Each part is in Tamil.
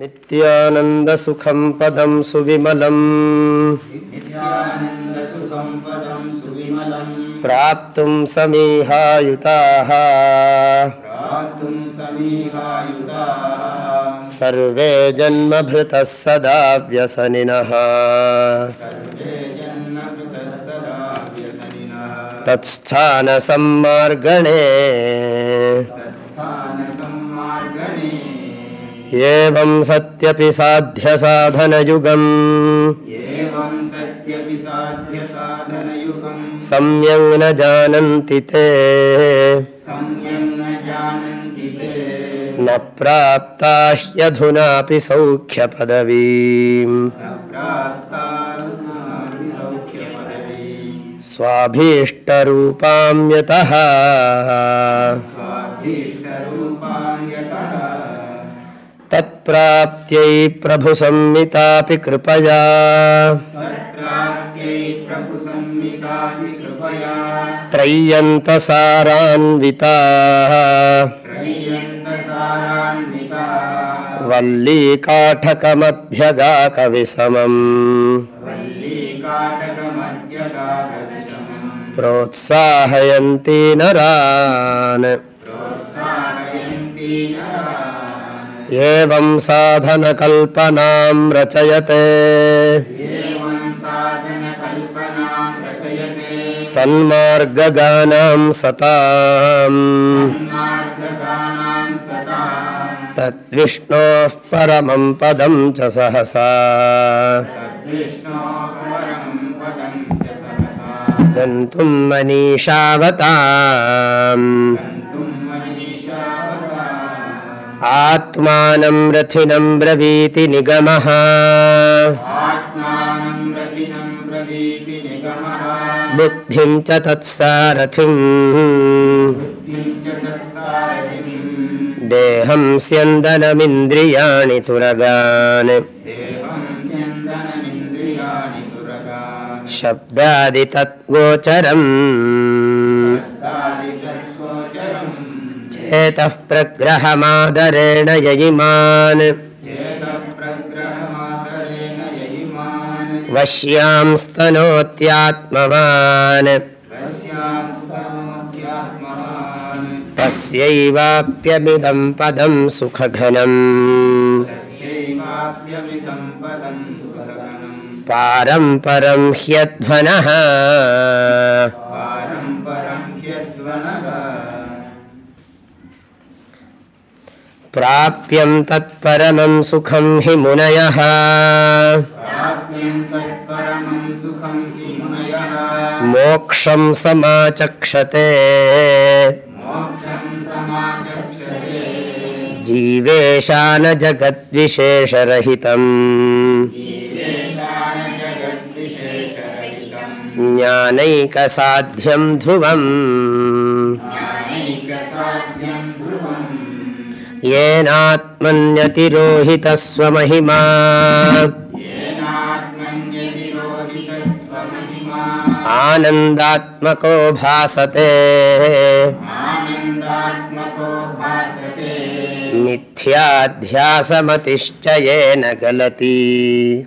नित्यानन्दसुखं पदं सुविमलम् प्राप्तुं समीहायुताः सर्वे जन्मभृतः सदा व्यसनिनः तत्स्थानसम्मार्गणे एवं सत्यपि साध्यसाधनयुगम्। सम्यङ् न जानन्ति ते। न प्राप्ता ह्यधुनापि सौख्यपदवीम् स्वाभीष्टरूपां यतः तत्प्राप्त्यै प्रभुसंमितापि कृपया। त्रय्यन्तसारान्विताः। वल्लीकाठकमध्यगाकविसमम्। प्रोत्साहयन्ती नरान् एवम् साधनकल्पनाम् रचयते। सन्मार्गदानाम् सताम्। तद्विष्णोः परमम् पदम् च सहसा। गन्तुम् मनीषावताम्। आत्मानं रथिनं ब्रवीति निगमः बुद्धिं च तत्सारथिम् देहं स्यन्दनमिन्द्रियाणि तुरगान् शब्दादितद्गोचरम् चेतः प्रग्रहमादरेण ययिमान् वश्यां स्तनोत्यात्मवान् तस्यैवाप्यमिदं पदं सुखघनम् पारं परं ह्यध्वनः। प्राप्यं तत्परमं सुखं हि मुनयः। मोक्षं समाचक्षते। जीवेशानजगद्विशेषरहितम् ज्ञानैकसाध्यं ध्रुवम् येनात्मन्यतिरोहितस्वमहिमा। आनन्दात्मको भासते। मिथ्याध्यासमतिश्च येन गलति।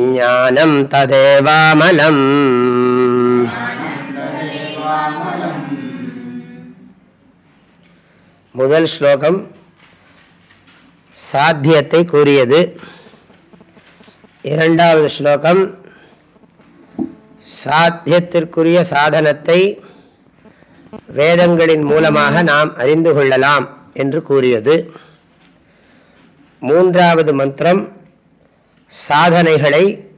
ज्ञानं तदेवामलम् முதல் ஸ்லோகம் சாத்தியத்தை கூறியது. இரண்டாவது ஸ்லோகம் சாத்தியத்திற்குரிய சாதனத்தை வேதங்களின் மூலமாக நாம் அறிந்து கொள்ளலாம் என்று கூறியது. மூன்றாவது மந்திரம் சாதனைகளை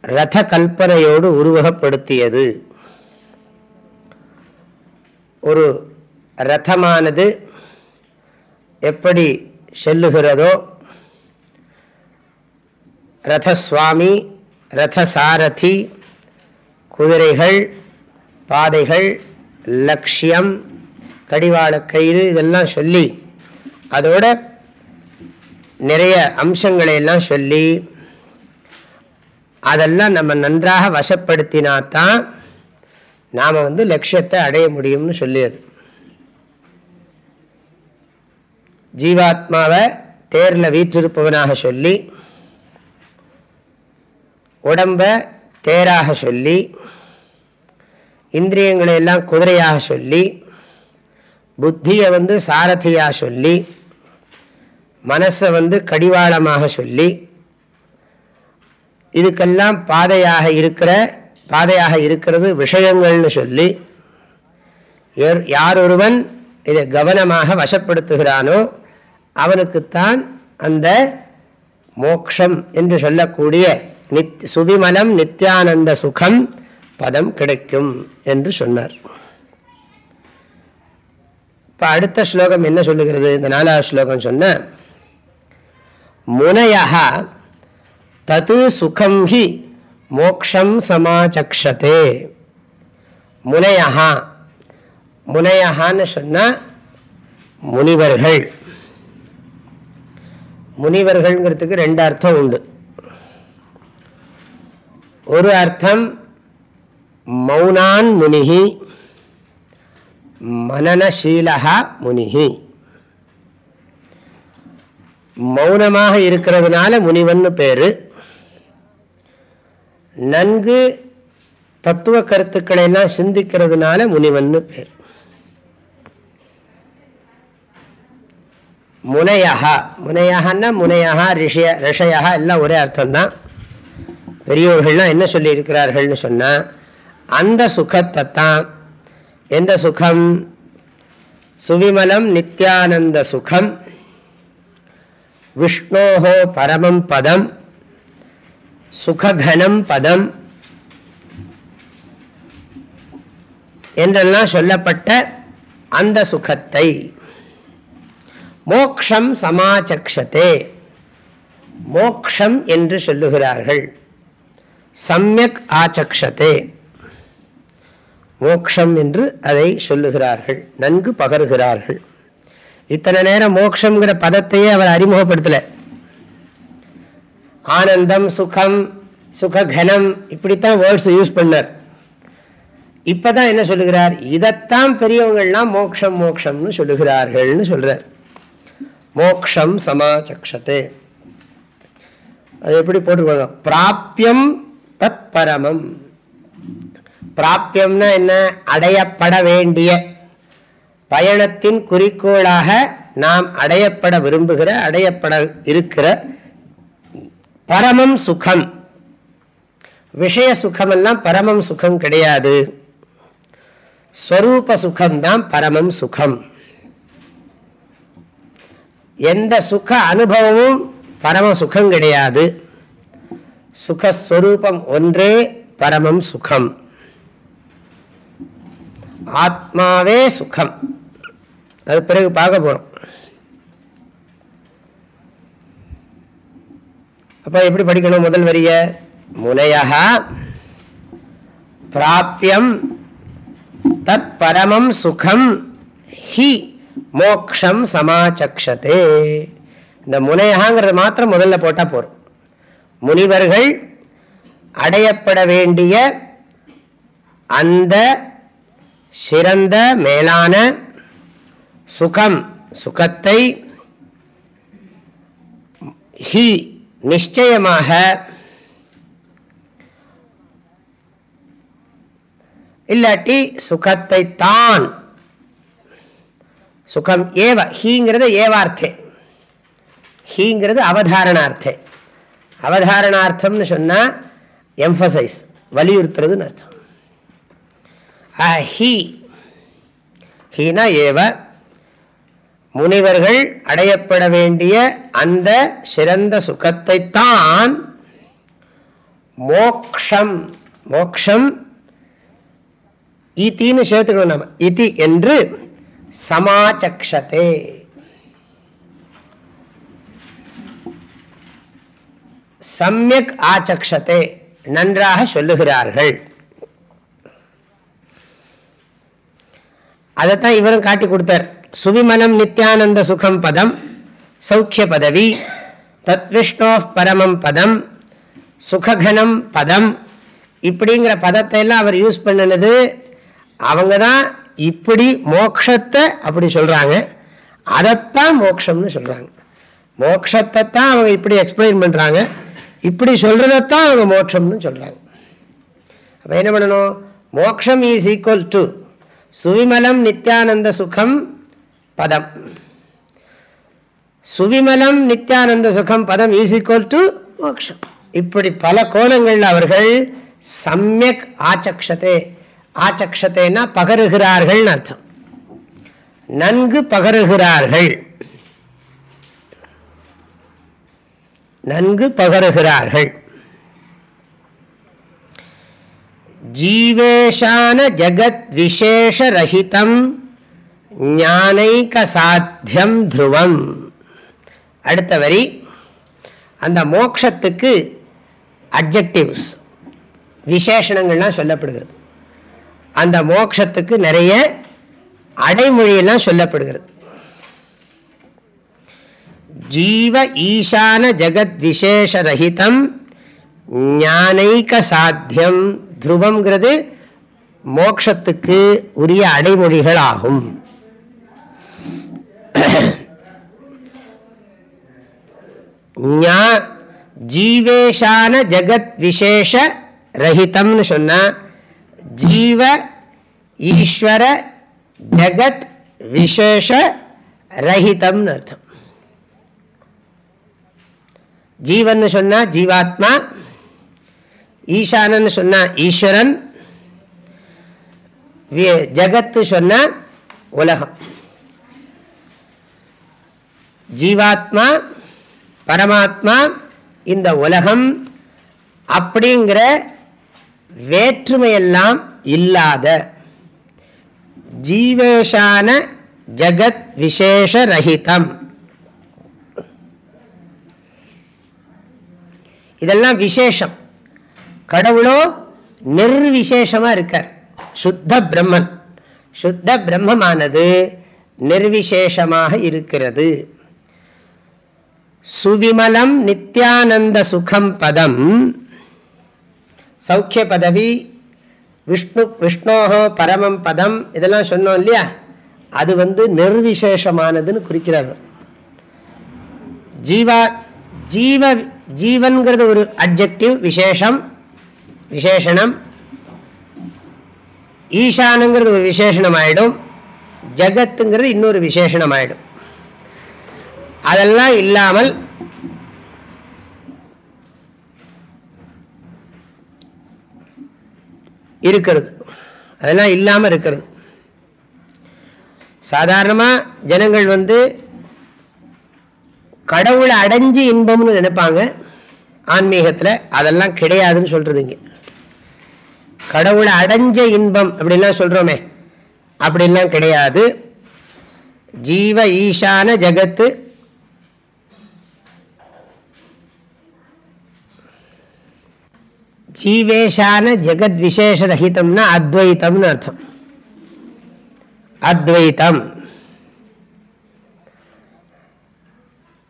ரத கல்பனையோடு உருவகப்படுத்தியது. ஒரு ரதமானது எப்படி செல்லுகிறதோ ரதசுவாமி ரதசாரதி குதிரைகள் பாதைகள் லட்சியம் கடிவாள கயிறு இதெல்லாம் சொல்லி அதோட நிறைய அம்சங்களை எல்லாம் சொல்லி அதெல்லாம் நம்ம நன்றாக வசப்படுத்தினாத்தான் நாம் வந்து லட்சியத்தை அடைய முடியும்னு சொல்லியது ஜீவாத்மாவை தேரில் வீற்றிருப்பவனாக சொல்லி உடம்ப தேராக சொல்லி இந்திரியங்களை எல்லாம் குதிரையாக சொல்லி புத்தியை வந்து சாரதியாக சொல்லி மனசை வந்து கடிவாளமாக சொல்லி இதுக்கெல்லாம் பாதையாக இருக்கிற பாதையாக இருக்கிறது விஷயங்கள்னு சொல்லி யார் ஒருவன் இதை கவனமாக வசப்படுத்துகிறானோ அவனுக்குத்தான் அந்த மோக்ஷம் என்று சொல்லக்கூடிய நித் சுவிமலம் நித்யானந்த சுகம் பதம் கிடைக்கும் என்று சொன்னார். இப்ப அடுத்த ஸ்லோகம் என்ன சொல்லுகிறது? இந்த நாலாவது ஸ்லோகம் சொன்ன முனையா தது சுகம் ஹி மோக்ஷம் சமாச்சக்ஷதே. முனையா முனையகான்னு சொன்ன முனிவர்கள். முனிவர்கள்ங்கிறதுக்கு ரெண்டு அர்த்தம் உண்டு. ஒரு அர்த்தம் மௌனான் முனிகி மனநீலகா முனிகி. மௌனமாக இருக்கிறதுனால முனிவன் பேரு. நன்கு தத்துவ கருத்துக்களை எல்லாம் சிந்திக்கிறதுனால முனிவன் பேர். முனையகா முனையகன்னா முனையகா ரிஷிய ரிஷயா எல்லாம் ஒரே அர்த்தம்தான். பெரியோர்கள்லாம் என்ன சொல்லி இருக்கிறார்கள்னு சொன்னா அந்த சுகத்தை தான் எந்த சுகம்? சுவிமலம் நித்யானந்த சுகம் விஷ்ணோஹோ பரமம் பதம் சுககனம் பதம் என்றெல்லாம் சொல்லப்பட்ட அந்த சுகத்தை. மோக்ஷம் சமாச்சக்ஷத்தே மோக்ஷம் என்று சொல்லுகிறார்கள். சமயக் ஆச்சக்ஷத்தே மோக்ஷம் என்று அதை சொல்லுகிறார்கள். நன்கு பகருகிறார்கள். இத்தனை நேரம் மோக்ஷங்கிற பதத்தையே அவர் அறிமுகப்படுத்தல. ஆனந்தம் சுகம் சுககனம் இப்படித்தான் வேர்ட்ஸ் யூஸ் பண்ணார். இப்பதான் என்ன சொல்லுகிறார்? இதைத்தான் பெரியவங்கள்லாம் மோக்ஷம் மோக்ஷம்னு சொல்லுகிறார்கள்னு சொல்றார். மோக்ஷம் சமாச்சக்ஷதே. அது எப்படி போட்டுக்கோங்க? பிராபியம் தத் பரமம். பிராபியம்னா என்ன? அடையப்பட வேண்டிய. பயணத்தின் குறிக்கோளாக நாம் அடையப்பட விரும்புகிற அடையப்பட இருக்கிற பரமம் சுகம். விஷய சுகமெல்லாம் பரமம் சுகம் கிடையாது. ஸ்வரூப சுகம்தான் பரமம் சுகம். எந்த சுக அனுபவமும் பரம சுகம் கிடையாது. சுகஸ்வரூபம் ஒன்றே பரமம் சுகம். ஆத்மாவே சுகம். அது பிறகு பார்க்க போறோம். அப்ப எப்படி படிக்கணும் முதல் வரிய? முனையா பிராபியம் தத் பரமம் சுகம் ஹி. மோக்ஷம் சமாச்சக்ஷதே. இந்த முனையகாங்கிறது மாத்திரம் முதல்ல போட்டால் போகிறோம் முனிவர்கள் அடையப்பட வேண்டிய அந்த சிறந்த மேலான சுகம் சுகத்தை ஹி நிச்சயமாக இல்லாட்டி சுகத்தை தான் சுகம் ஏவ ஹீங்கிறது ஏவார்த்தே. ஹீங்கிறது அவதாரணார்த்தே. அவதாரணார்த்தம்னு சொன்னா எம்பசைஸ் வலியுறுத்துறதுன்னு அர்த்தம். ஹி. ஹீனா ஏவ முனிவர்கள் அடையப்பட வேண்டிய அந்த சிறந்த சுகத்தை தான் மோக்ஷம் மோக்ஷம் இத்தின்னு சேர்த்துக்கணும் நம்ம இத்தி என்று சமாச்சக்ஷதே. சமயக் ஆச்சக்ஷதே நன்றாக சொல்லுகிறார்கள். அதைத்தான் இவரும் காட்டி கொடுத்தார். சுவிமலம் நித்யானந்த சுகம் பதம் சௌக்கிய பதவி தத் விஷ்ணோ பரமம் பதம் சுககனம் பதம் இப்படிங்கிற பதத்தை எல்லாம் அவர் யூஸ் பண்ணினது அவங்க தான் இப்படி மோக்ஷத்தை அப்படி சொல்றாங்க. அதைத்தான் மோக்ஷம்னு சொல்றாங்க. மோக்ஷத்தை தான் அவங்க இப்படி எக்ஸ்பிளைன் பண்றாங்க. இப்படி சொல்றதைத்தான் அவங்க மோட்சம்னு சொல்றாங்க. அப்ப என்ன பண்ணணும்? மோக்ஷம் இஸ் ஈக்குவல் டு சுவிமலம் நித்யானந்த சுகம் பதம். சுவிமலம் நித்யானந்த சுகம் பதம் இஸ் ஈக்குவல் டு மோக்ஷம். இப்படி பல கோணங்கள் அவர்கள் சமயக் ஆச்சக்ஷதே ஆச்சக்ஷத்தைனா பகருகிறார்கள் அர்த்தம். நன்கு பகருகிறார்கள். நன்கு பகருகிறார்கள். ஜீவேஷான ஜகத் விசேஷரகிதம் ஞானைக சாத்தியம் துருவம். அடுத்த வரி அந்த மோக்ஷத்துக்கு அப்ஜெக்டிவ்ஸ் விசேஷணங்கள்லாம் சொல்லப்படுகிறது. அந்த மோக்ஷத்துக்கு நிறைய அடைமொழியெல்லாம் சொல்லப்படுகிறது. ஜீவ ஈசான விசேஷ விசேஷரகிதம் ஞானைக சாத்தியம் துருவம்ங்கிறது மோக்ஷத்துக்கு உரிய அடைமொழிகள் ஆகும் ஜீவேஷான ஜெகத் விசேஷ ரஹிதம்னு சொன்னா ஜீவ ஈஸ்வர ஜகத் விசேஷ ரஹிதம்னு அர்த்தம். ஜீவன் சொன்னா ஜீவாத்மா ஈசானன் சொன்னா ஈஸ்வரன் ஜகத்து சொன்ன உலகம். ஜீவாத்மா பரமாத்மா இந்த உலகம் அப்படிங்கிற வேற்றுமையெல்லாம் இல்லாத ஜீவேஷான ஜகத் விசேஷ ரஹிதம். இதெல்லாம் விசேஷம். கடவுளோ நிர்விசேஷமா இருக்கார். சுத்த பிரம்மன். சுத்த பிரம்மமானது நிர்விசேஷமாக இருக்கிறது. சுவிமலம் நித்யானந்த சுகம் பதம் சௌக்கிய பதவி விஷ்ணு விஷ்ணோஹோ பரமம் பதம் இதெல்லாம் சொன்னோம் இல்லையா? அது வந்து நிர்விசேஷமானதுன்னு குறிக்கிறார் ஜீவா ஜீவ ஜீவன்கிறது ஒரு அப்ஜெக்டிவ் விசேஷம் விசேஷனம். ஈசானுங்கிறது ஒரு விசேஷனம் ஆயிடும் ஜகத்துங்கிறது இன்னொரு விசேஷனம் ஆயிடும் அதெல்லாம் இல்லாமல் இருக்கிறது. அதெல்லாம் இல்லாமல் இருக்கிறது. சாதாரணமாக ஜனங்கள் வந்து கடவுளை அடைஞ்சு இன்பம்னு நினைப்பாங்க. ஆன்மீகத்தில் அதெல்லாம் கிடையாதுன்னு சொல்றது கடவுளை அடைஞ்ச இன்பம் அப்படிலாம் சொல்றோமே. அப்படிலாம் கிடையாது. ஜீவ ஈசான ஜகத்து ஜீவேஷான ஜெகத் விசேஷரகிதம்னா அத்வைத்தம்னு அர்த்தம். அத்வைத்தம்.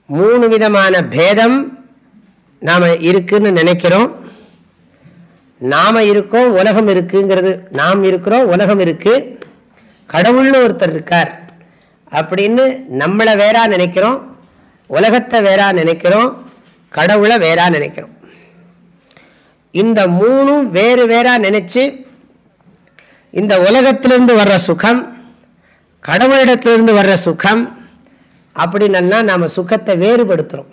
மூணு விதமான பேதம் நாம இருக்குன்னு நினைக்கிறோம். நாம இருக்கோம் உலகம் இருக்குங்கிறது. நாம் இருக்கிறோம் உலகம் இருக்கு. கடவுள்னு ஒருத்தர் இருக்கார். அப்படின்னு நம்மளை வேறா நினைக்கிறோம் உலகத்தை வேறா நினைக்கிறோம் கடவுளை வேறா நினைக்கிறோம். இந்த மூணும் வேறு வேறா நினைச்சு இந்த உலகத்திலிருந்து வர்ற சுகம் கடவுளிடத்திலிருந்து வர்ற சுகம் அப்படின்னெல்லாம் நாம சுகத்தை வேறுபடுத்துறோம்.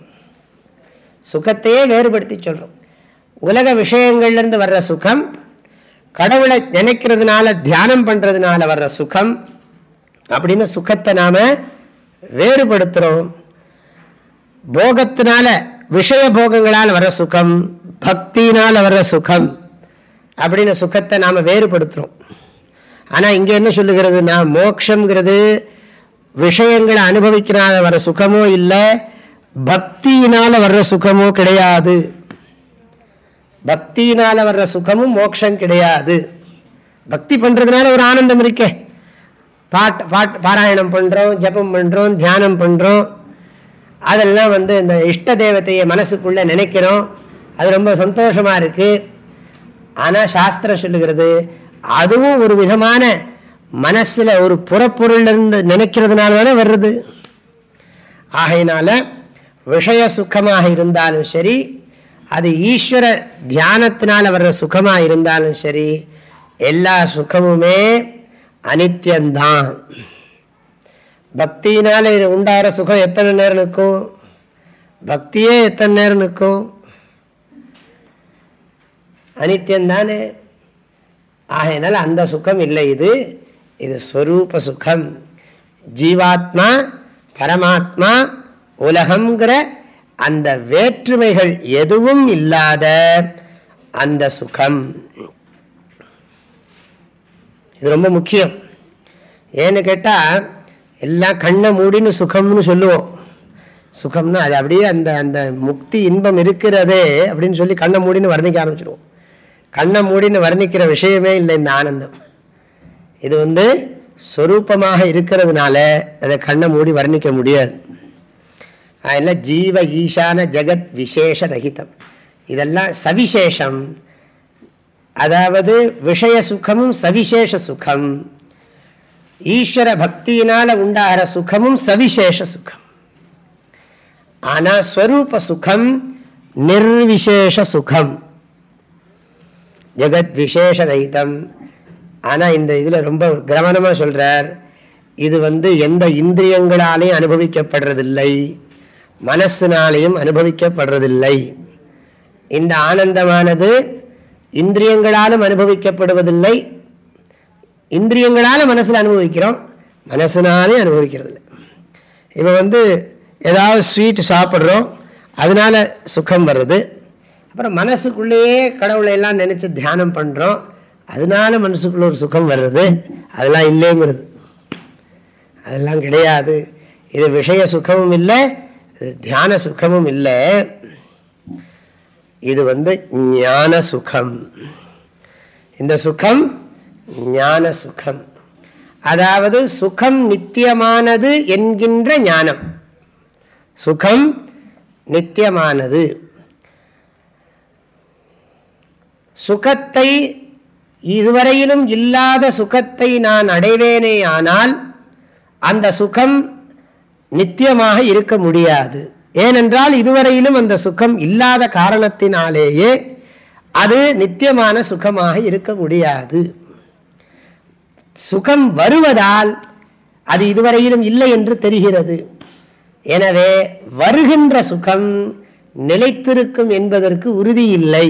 சுகத்தையே வேறுபடுத்தி சொல்றோம். உலக விஷயங்கள்லேருந்து வர்ற சுகம் கடவுளை நினைக்கிறதுனால தியானம் பண்றதுனால வர்ற சுகம் அப்படின்னு சுகத்தை நாம வேறுபடுத்துறோம். போகத்தினால விஷய போகங்களால் வர சுகம் பக்தியினால் வர்ற சுகம் அப்படின்னு சுகத்தை நாம் வேறுபடுத்துகிறோம் ஆனால் இங்கே என்ன சொல்லுகிறது? நான் மோக்ஷங்கிறது விஷயங்களை அனுபவிக்கிறனால வர சுகமோ இல்லை பக்தியினால் வர்ற சுகமோ கிடையாது. பக்தியினால் வர்ற சுகமும் மோட்சம் கிடையாது. பக்தி பண்ணுறதுனால ஒரு ஆனந்தம் இருக்கே. பாட் பாட் பாராயணம் பண்ணுறோம் ஜபம் பண்ணுறோம் தியானம் பண்ணுறோம் அதெல்லாம் வந்து இந்த இஷ்ட தேவத்தையை மனசுக்குள்ளே நினைக்கிறோம். அது ரொம்ப சந்தோஷமா இருக்கு. ஆனால் சாஸ்திரம் சொல்லுகிறது அதுவும் ஒரு விதமான மனசில் ஒரு புறப்பொருள் இருந்து நினைக்கிறதுனால தானே வர்றது. ஆகையினால விஷய சுகமாக இருந்தாலும் சரி அது ஈஸ்வர தியானத்தினால் வர்ற சுகமாக இருந்தாலும் சரி எல்லா சுகமுமே அனித்தியந்தான் பக்தியினால உண்டாகிற சுகம் எத்தனை நேரம் நிற்கும்? பக்தியே எத்தனை நேரம் நிற்கும்? அனித்தியந்தானே ஆகையினால அந்த சுகம் இல்லை இது. இது ஸ்வரூப சுகம். ஜீவாத்மா பரமாத்மா உலகம்ங்கிற அந்த வேற்றுமைகள் எதுவும் இல்லாத அந்த சுகம். இது ரொம்ப முக்கியம். ஏன்னு கேட்டால் எல்லாம் கண்ணை மூடின்னு சுகம்னு சொல்லுவோம். சுகம்னா அது அப்படியே அந்த அந்த முக்தி இன்பம் இருக்கிறதே அப்படின்னு சொல்லி கண்ணை மூடின்னு வர்ணிக்க ஆரம்பிச்சிடுவோம் கண்ணை மூடின்னு வர்ணிக்கிற விஷயமே இல்லை இந்த ஆனந்தம். இது வந்து சொரூபமாக இருக்கிறதுனால அதை கண்ணை மூடி வர்ணிக்க முடியாது. அதெல்லாம் ஜீவ ஈசான ஜெகத் விசேஷ ரகிதம். இதெல்லாம் சவிசேஷம். அதாவது விஷய சுகமும் சவிசேஷ சுகம். ஈஸ்வர பக்தியினால உண்டாகிற சுகமும் சவிசேஷ சுகம். ஆனால் ஸ்வரூப சுகம் நிர்விசேஷ சுகம். ஜெகத் விசேஷ ரகிதம் ஆனால் இந்த இதில் ரொம்ப கிரமணமா சொல்கிறார் இது வந்து எந்த இந்திரியங்களாலையும் அனுபவிக்கப்படுறதில்லை மனசினாலையும் அனுபவிக்கப்படுறதில்லை. இந்த ஆனந்தமானது இந்திரியங்களாலும் அனுபவிக்கப்படுவதில்லை இந்திரியங்களால மனசில் அனுபவிக்கிறோம் மனசினாலே அனுபவிக்கிறது இல்லை இப்போ வந்து ஏதாவது ஸ்வீட் சாப்பிட்றோம் அதனால சுகம் வருது அப்புறம் மனசுக்குள்ளேயே கடவுளை எல்லாம் நினச்சி தியானம் பண்ணுறோம் அதனால மனசுக்குள்ள ஒரு சுகம் வர்றது. அதெல்லாம் இல்லைங்கிறது. அதெல்லாம் கிடையாது. இது விஷய சுகமும் இல்லை தியான சுகமும் இல்லை. இது வந்து ஞான சுகம். இந்த சுகம் ஞான சுகம். அதாவது சுகம் நித்தியமானது என்கின்ற ஞானம். சுகம் நித்தியமானது. சுகத்தை இதுவரையிலும் இல்லாத சுகத்தை நான் அடைவேனே ஆனால் அந்த சுகம் நித்தியமாக இருக்க முடியாது. ஏனென்றால் இதுவரையிலும் அந்த சுகம் இல்லாத காரணத்தினாலேயே அது நித்தியமான சுகமாக இருக்க முடியாது. சுகம் வருவதால் அது இதுவரையிலும் இல்லை என்று தெரிகிறது. எனவே வருகின்ற சுகம் நிலைத்திருக்கும் என்பதற்கு உறுதி இல்லை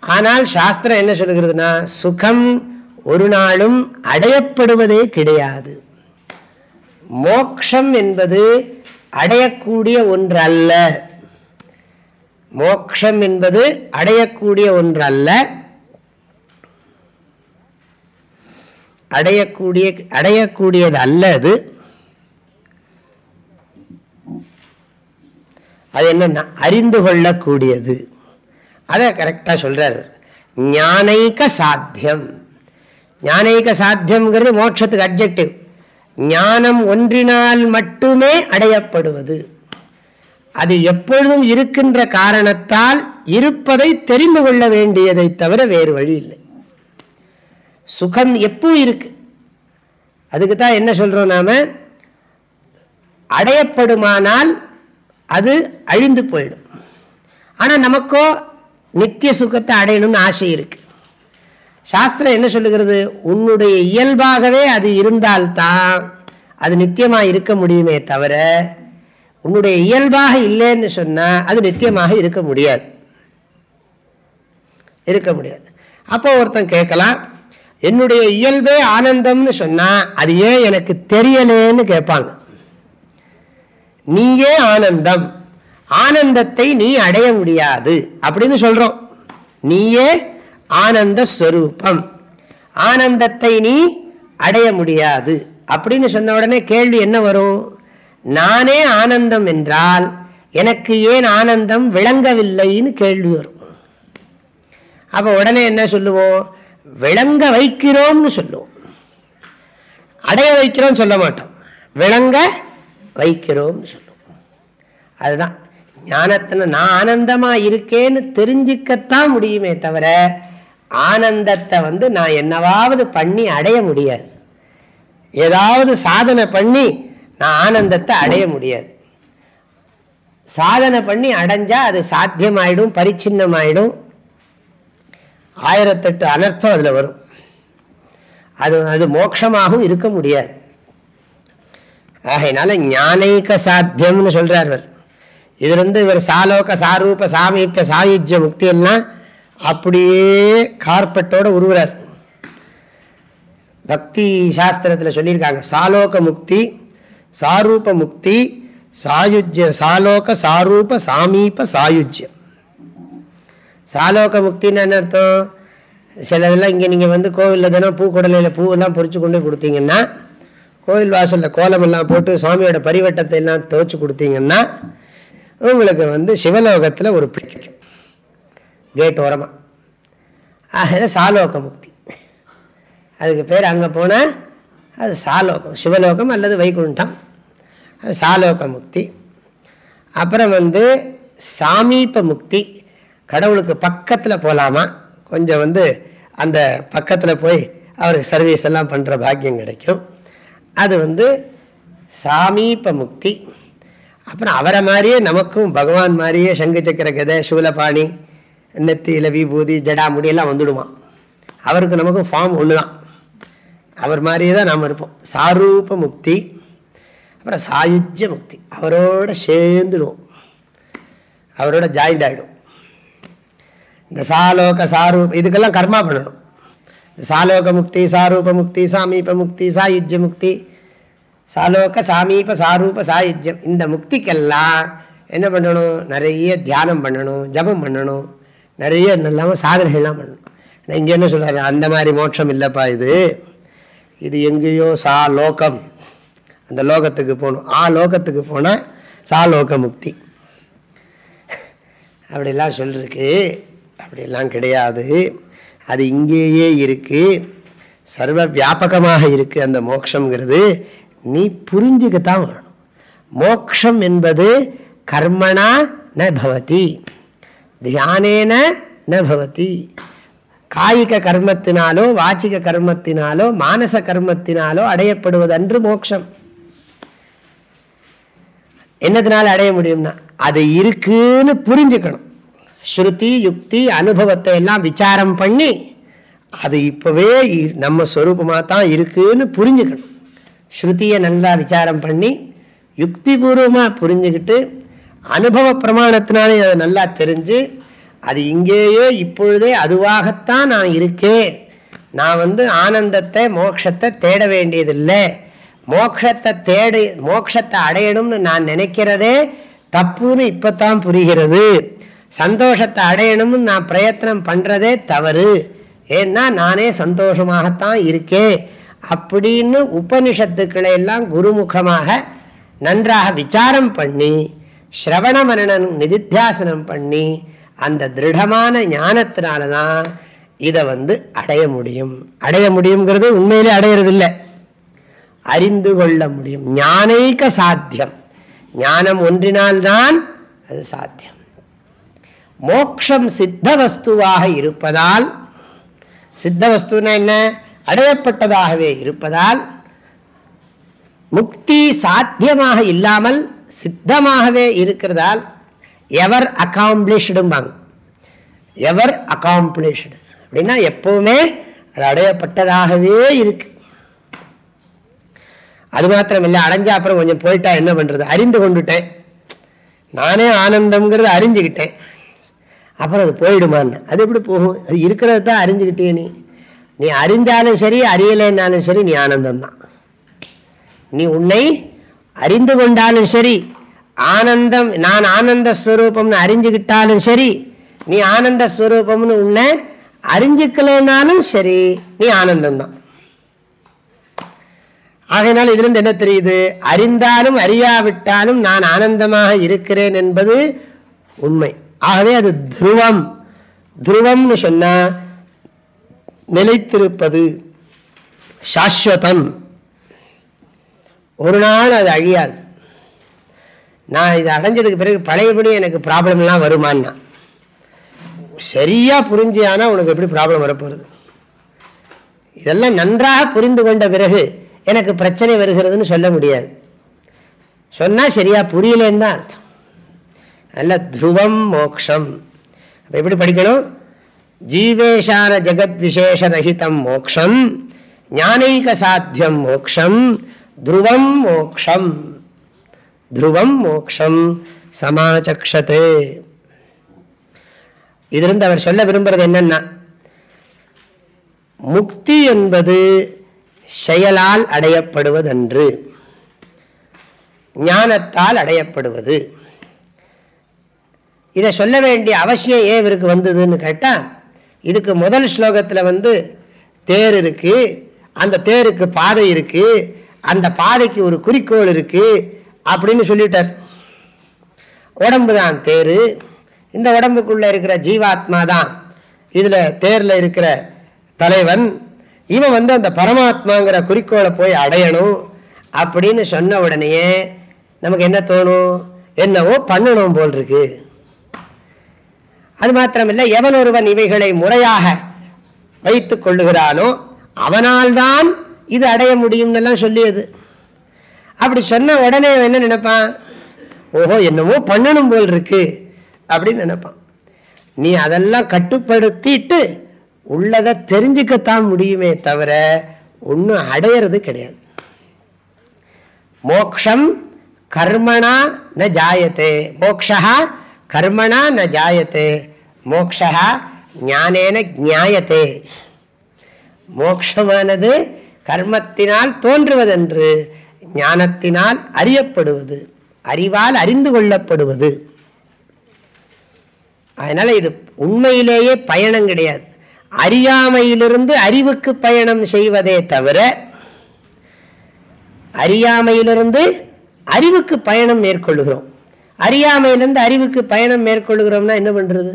ஆனால் சாஸ்திரம் என்ன சொல்லுகிறதுனா சுகம் ஒரு நாளும் அடையப்படுவதே கிடையாது. மோக்ஷம் என்பது அடையக்கூடிய ஒன்று அல்ல மோக்ஷம் என்பது அடையக்கூடிய ஒன்று அல்ல அடையக்கூடிய அடையக்கூடியது அல்ல அது. அது என்னன்னா அறிந்து கொள்ளக்கூடியது. அதை கரெக்டா சொல்றாரு. ஞானைக சாத்தியம். ஞானைக சாத்தியம்ங்கிறது மோட்சத்துக்கு அப்ஜெக்டிவ் ஞானம் ஒன்றினால் மட்டுமே அடையப்படுவது. அது எப்பொழுதும் இருக்கின்ற காரணத்தால் இருப்பதை தெரிந்து கொள்ள வேண்டியதை தவிர வேறு வழி இல்லை. சுகம் எப்போ இருக்கு? அதுக்கு தான் என்ன சொல்றோம் நாம? அடையப்படுமானால் அது அழிந்து போயிடும். ஆனா நமக்கோ நித்திய சுகத்தை அடையணும்னு ஆசை இருக்கு. சாஸ்திரம் என்ன சொல்லுகிறது? உன்னுடைய இயல்பாகவே அது இருந்தால்தான் அது நித்தியமாக இருக்க முடியுமே தவிர உன்னுடைய இயல்பாக இல்லைன்னு சொன்னால் அது நித்தியமாக இருக்க முடியாது. இருக்க முடியாது. அப்போ ஒருத்தன் கேட்கலாம் என்னுடைய இயல்பே ஆனந்தம்னு சொன்னால் அது ஏன் எனக்கு தெரியலேன்னு கேட்பாங்க. நீயே ஆனந்தம். ஆனந்தத்தை நீ அடைய முடியாது அப்படின்னு சொல்றோம். நீயே ஆனந்த ஸ்வரூபம். ஆனந்தத்தை நீ அடைய முடியாது அப்படின்னு சொன்ன உடனே கேள்வி என்ன வரும்? நானே ஆனந்தம் என்றால் எனக்கு ஏன் ஆனந்தம் விளங்கவில்லைன்னு கேள்வி வரும். அப்ப உடனே என்ன சொல்லுவோம்? விளங்க வைக்கிறோம்னு சொல்லுவோம். அடைய வைக்கிறோம் சொல்ல மாட்டோம். விளங்க வைக்கிறோம்னு சொல்லுவோம். அதுதான். ஞானத்தின நான் ஆனந்தமா இருக்கேன்னு தெரிஞ்சுக்கத்தான் முடியுமே தவிர ஆனந்தத்தை வந்து நான் என்னவாவது பண்ணி அடைய முடியாது. ஏதாவது சாதனை பண்ணி நான் ஆனந்தத்தை அடைய முடியாது. சாதனை பண்ணி அடைஞ்சா அது சாத்தியமாயிடும் பரிச்சின்னமாயிடும். ஆயிரத்தெட்டு அனர்த்தம் அதுல வரும். அது அது மோட்சமாகவும் இருக்க முடியாது. ஆகையினால ஞானைக்க சாத்தியம்னு சொல்றார் அவர் இதுலேருந்து இவர் சாலோக சாரூப சாமீப்ப சாயுஜ்ய முக்தி எல்லாம் அப்படியே கார்பெட்டோட உருவுறார். பக்தி சாஸ்திரத்தில் சொல்லியிருக்காங்க. சாலோக முக்தி சாரூப முக்தி சாயுஜ்ய சாலோக சாரூப சாமீப சாயுஜ்யம் சாலோக முக்தின்னு என்ன அர்த்தம்? சிலதெல்லாம் இங்கே நீங்கள் வந்து கோவிலில் தானே பூக்குடலையில் பூவெல்லாம் பொறிச்சு கொண்டு கொடுத்தீங்கன்னா கோவில் வாசலில் கோலமெல்லாம் போட்டு சுவாமியோட பரிவட்டத்தை எல்லாம் துவச்சு கொடுத்தீங்கன்னா உங்களுக்கு வந்து சிவலோகத்தில் ஒரு பிடிக்கும் கேட் ஓரமாக ஆக சாலோக முக்தி. அதுக்கு பேர் அங்கே போனால் அது சாலோகம் சிவலோகம் அல்லது வைகுண்டம். அது சாலோக முக்தி. அப்புறம் வந்து சாமீப முக்தி. கடவுளுக்கு பக்கத்தில் போகலாமா கொஞ்சம் வந்து அந்த பக்கத்தில் போய் அவருக்கு சர்வீஸ் எல்லாம் பண்ணுற பாக்கியம் கிடைக்கும். அது வந்து சாமீப முக்தி. அப்புறம் அவரை மாதிரியே நமக்கும் பகவான் மாதிரியே சங்கு சக்கர கதை சூலபாணி நெத்தியில் விபூதி ஜடா முடியெல்லாம் வந்துடுவான் அவருக்கு நமக்கும் ஃபார்ம் ஒன்று தான் அவர் மாதிரியே தான் நாம் இருப்போம். சாரூப முக்தி அப்புறம் சாயுஜ்ய முக்தி. அவரோட சேர்ந்துடுவோம். அவரோட ஜாயிண்ட் ஆகிடும் இந்த சாலோக சாரூப இதுக்கெல்லாம் கர்மா பண்ணணும். சாலோக முக்தி சாரூப முக்தி சாமீப முக்தி சாயுஜ்ய முக்தி சாலோக சாமீப சாரூப சாயுஜம் இந்த முக்திக்கெல்லாம் என்ன பண்ணணும்? நிறைய தியானம் பண்ணணும் ஜபம் பண்ணணும். நிறைய இல்லாமல் சாதனைகள்லாம் பண்ணணும். இங்கே என்ன சொல்கிறாரு அந்த மாதிரி மோட்சம் இல்லைப்பா இது. இது எங்கேயோ சா லோகம் அந்த லோகத்துக்கு போகணும். ஆ லோகத்துக்கு போனால் சா லோக முக்தி. அப்படிலாம் சொல்லிருக்கு. அப்படிலாம் கிடையாது. அது இங்கேயே இருக்கு. சர்வ வியாபகமாக இருக்கு அந்த மோட்சங்கிறது நீ புரிஞ்சுக்கத்தான் வரணும். மோக்ஷம் என்பது கர்மனா ந பவதி. தியானேன ந பவதி. காய்க கர்மத்தினாலோ வாச்சிக கர்மத்தினாலோ மானச கர்மத்தினாலோ அடையப்படுவது அன்று மோக்ஷம். என்னத்தினால அடைய முடியும்னா அது இருக்குன்னு புரிஞ்சுக்கணும். ஸ்ருதி யுக்தி அனுபவத்தை எல்லாம் விசாரம் பண்ணி அது இப்பவே நம்ம ஸ்வரூபமாக தான் இருக்குன்னு புரிஞ்சுக்கணும். ஸ்ருதியை நல்லா விசாரம் பண்ணி யுக்தி பூர்வமாக புரிஞ்சுக்கிட்டு அனுபவ பிரமாணத்தினாலே அதை நல்லா தெரிஞ்சு அது இங்கேயே இப்பொழுதே அதுவாகத்தான் நான் இருக்கேன். நான் வந்து ஆனந்தத்தை மோட்சத்தை தேட வேண்டியதில்லை. மோட்சத்தை தேடு மோட்சத்தை அடையணும்னு நான் நினைக்கிறதே தப்புன்னு இப்பத்தான் புரிகிறது. சந்தோஷத்தை அடையணும்னு நான் பிரயத்தனம் பண்ணுறதே தவறு. ஏன்னா நானே சந்தோஷமாகத்தான் இருக்கேன். அப்படின்னு உபனிஷத்துக்களை எல்லாம் குருமுகமாக நன்றாக விசாரம் பண்ணி ஸ்ரவண மரணம் நிதித்தியாசனம் பண்ணி அந்த திருடமான ஞானத்தினாலதான் இதை வந்து அடைய முடியும். அடைய முடியுங்கிறது உண்மையிலே அடையிறது இல்லை அறிந்து கொள்ள முடியும். ஞானைக்க சாத்தியம். ஞானம் ஒன்றினால்தான் அது சாத்தியம். மோக்ஷம் சித்த வஸ்துவாக இருப்பதால் சித்த வஸ்துனா என்ன? அடையப்பட்டதாகவே இருப்பதால் முக்தி சாத்தியமாக இல்லாமல் சித்தமாகவே இருக்கிறதால் எவர் அகாம்பிளிஷ்டும்பாங்க. எவர் அகாம்பிளிஷ்டு. அப்படின்னா எப்பவுமே அது அடையப்பட்டதாகவே இருக்கு. அது மாத்திரம் இல்லை அடைஞ்சா அப்புறம் கொஞ்சம் போயிட்டா என்ன பண்றது? அறிந்து கொண்டுட்டேன். நானே ஆனந்தம்ங்கிறத அறிஞ்சுக்கிட்டேன். அப்புறம் அது போயிடுமான்னு. அது எப்படி போகும்? அது இருக்கிறத தான் அறிஞ்சுக்கிட்டே நீ நீ அறிஞ்சாலும் சரி அறியலைன்னாலும் சரி நீ ஆனந்தம்தான். நீ உன்னை அறிந்து கொண்டாலும் சரி ஆனந்தம் நான் ஆனந்த ஸ்வரூபம்னு அறிஞ்சுக்கிட்டாலும் சரி நீ ஆனந்த ஸ்வரூபம்னு உன்னை அறிஞ்சுக்கலனாலும் சரி நீ ஆனந்தம்தான். ஆகையினால் இதிலிருந்து என்ன தெரியுது? அறிந்தாலும் அறியாவிட்டாலும் நான் ஆனந்தமாக இருக்கிறேன் என்பது உண்மை. ஆகவே அது துருவம். துருவம்னு சொன்னா நிலைத்திருப்பது சாஸ்வதம். ஒரு நாள் அது அழியாது. நான் இதை அடைஞ்சதுக்கு பிறகு பழையபடி எனக்கு ப்ராப்ளம்லாம் வருமானா சரியா புரிஞ்சியானா உனக்கு எப்படி ப்ராப்ளம் வரப்போகுது? இதெல்லாம் நன்றாக புரிந்து கொண்ட பிறகு எனக்கு பிரச்சனை வருகிறதுன்னு சொல்ல முடியாது. சொன்னால் சரியாக புரியலேன்னு தான் அர்த்தம். அல்ல துருவம் மோக்ஷம். எப்படி படிக்கணும்? ஜீவேஷான ஜெகத் விசேஷ ரஹிதம் மோக்ஷம் ஞானைக சாத்தியம் மோக்ஷம் துருவம் மோக்ஷம். துருவம் மோக்ஷம் சமாச்சக்ஷத்து இதிலிருந்து அவர் சொல்ல விரும்புறது என்னன்னா முக்தி என்பது செயலால் அடையப்படுவதன்று ஞானத்தால் அடையப்படுவது இதை சொல்ல வேண்டிய அவசியம் ஏன் இவருக்கு வந்ததுன்னு கேட்டால் இதுக்கு முதல் ஸ்லோகத்தில் வந்து தேர் இருக்கு அந்த தேருக்கு பாதை இருக்கு அந்த பாதைக்கு ஒரு குறிக்கோள் இருக்கு அப்படின்னு சொல்லிட்டார். உடம்பு தான் தேர். இந்த உடம்புக்குள்ளே இருக்கிற ஜீவாத்மா தான் இதில் தேரில் இருக்கிற தலைவன். இவன் வந்து அந்த பரமாத்மாங்கிற குறிக்கோளை போய் அடையணும் அப்படின்னு சொன்ன உடனேயே நமக்கு என்ன தோணும்? என்னவோ பண்ணணும் போல் இருக்குது அது மாத்திரமில்லை எவன் ஒருவன் இவைகளை முறையாக வைத்துக் கொள்ளுகிறானோ அவனால்தான் இது அடைய முடியும்னு சொல்லியது. அப்படி சொன்ன உடனே என்ன நினைப்பான்? ஓஹோ என்னமோ பண்ணணும் போல் இருக்கு அப்படின்னு நினைப்பான். நீ அதெல்லாம் கட்டுப்படுத்திட்டு உள்ளதை தெரிஞ்சுக்கத்தான் முடியுமே தவிர ஒன்றும் அடையிறது கிடையாது. மோக்ஷம் கர்மணா ந ஜாயத்தே. மோக்ஷா கர்மணா ந ஜாயத்தே. மோக்ஷா ஞானேன ஞாயத்தே மோக்ஷமானது கர்மத்தினால் தோன்றுவதென்று ஞானத்தினால் அறியப்படுவது அறிவால் அறிந்து கொள்ளப்படுவது. அதனால இது உண்மையிலேயே பயணம் கிடையாது. அறியாமையிலிருந்து அறிவுக்கு பயணம் செய்வதே தவிர அறியாமையிலிருந்து அறிவுக்கு பயணம் மேற்கொள்கிறோம் அறியாமையிலிருந்து அறிவுக்கு பயணம் மேற்கொள்கிறோம்னா என்ன பண்றது?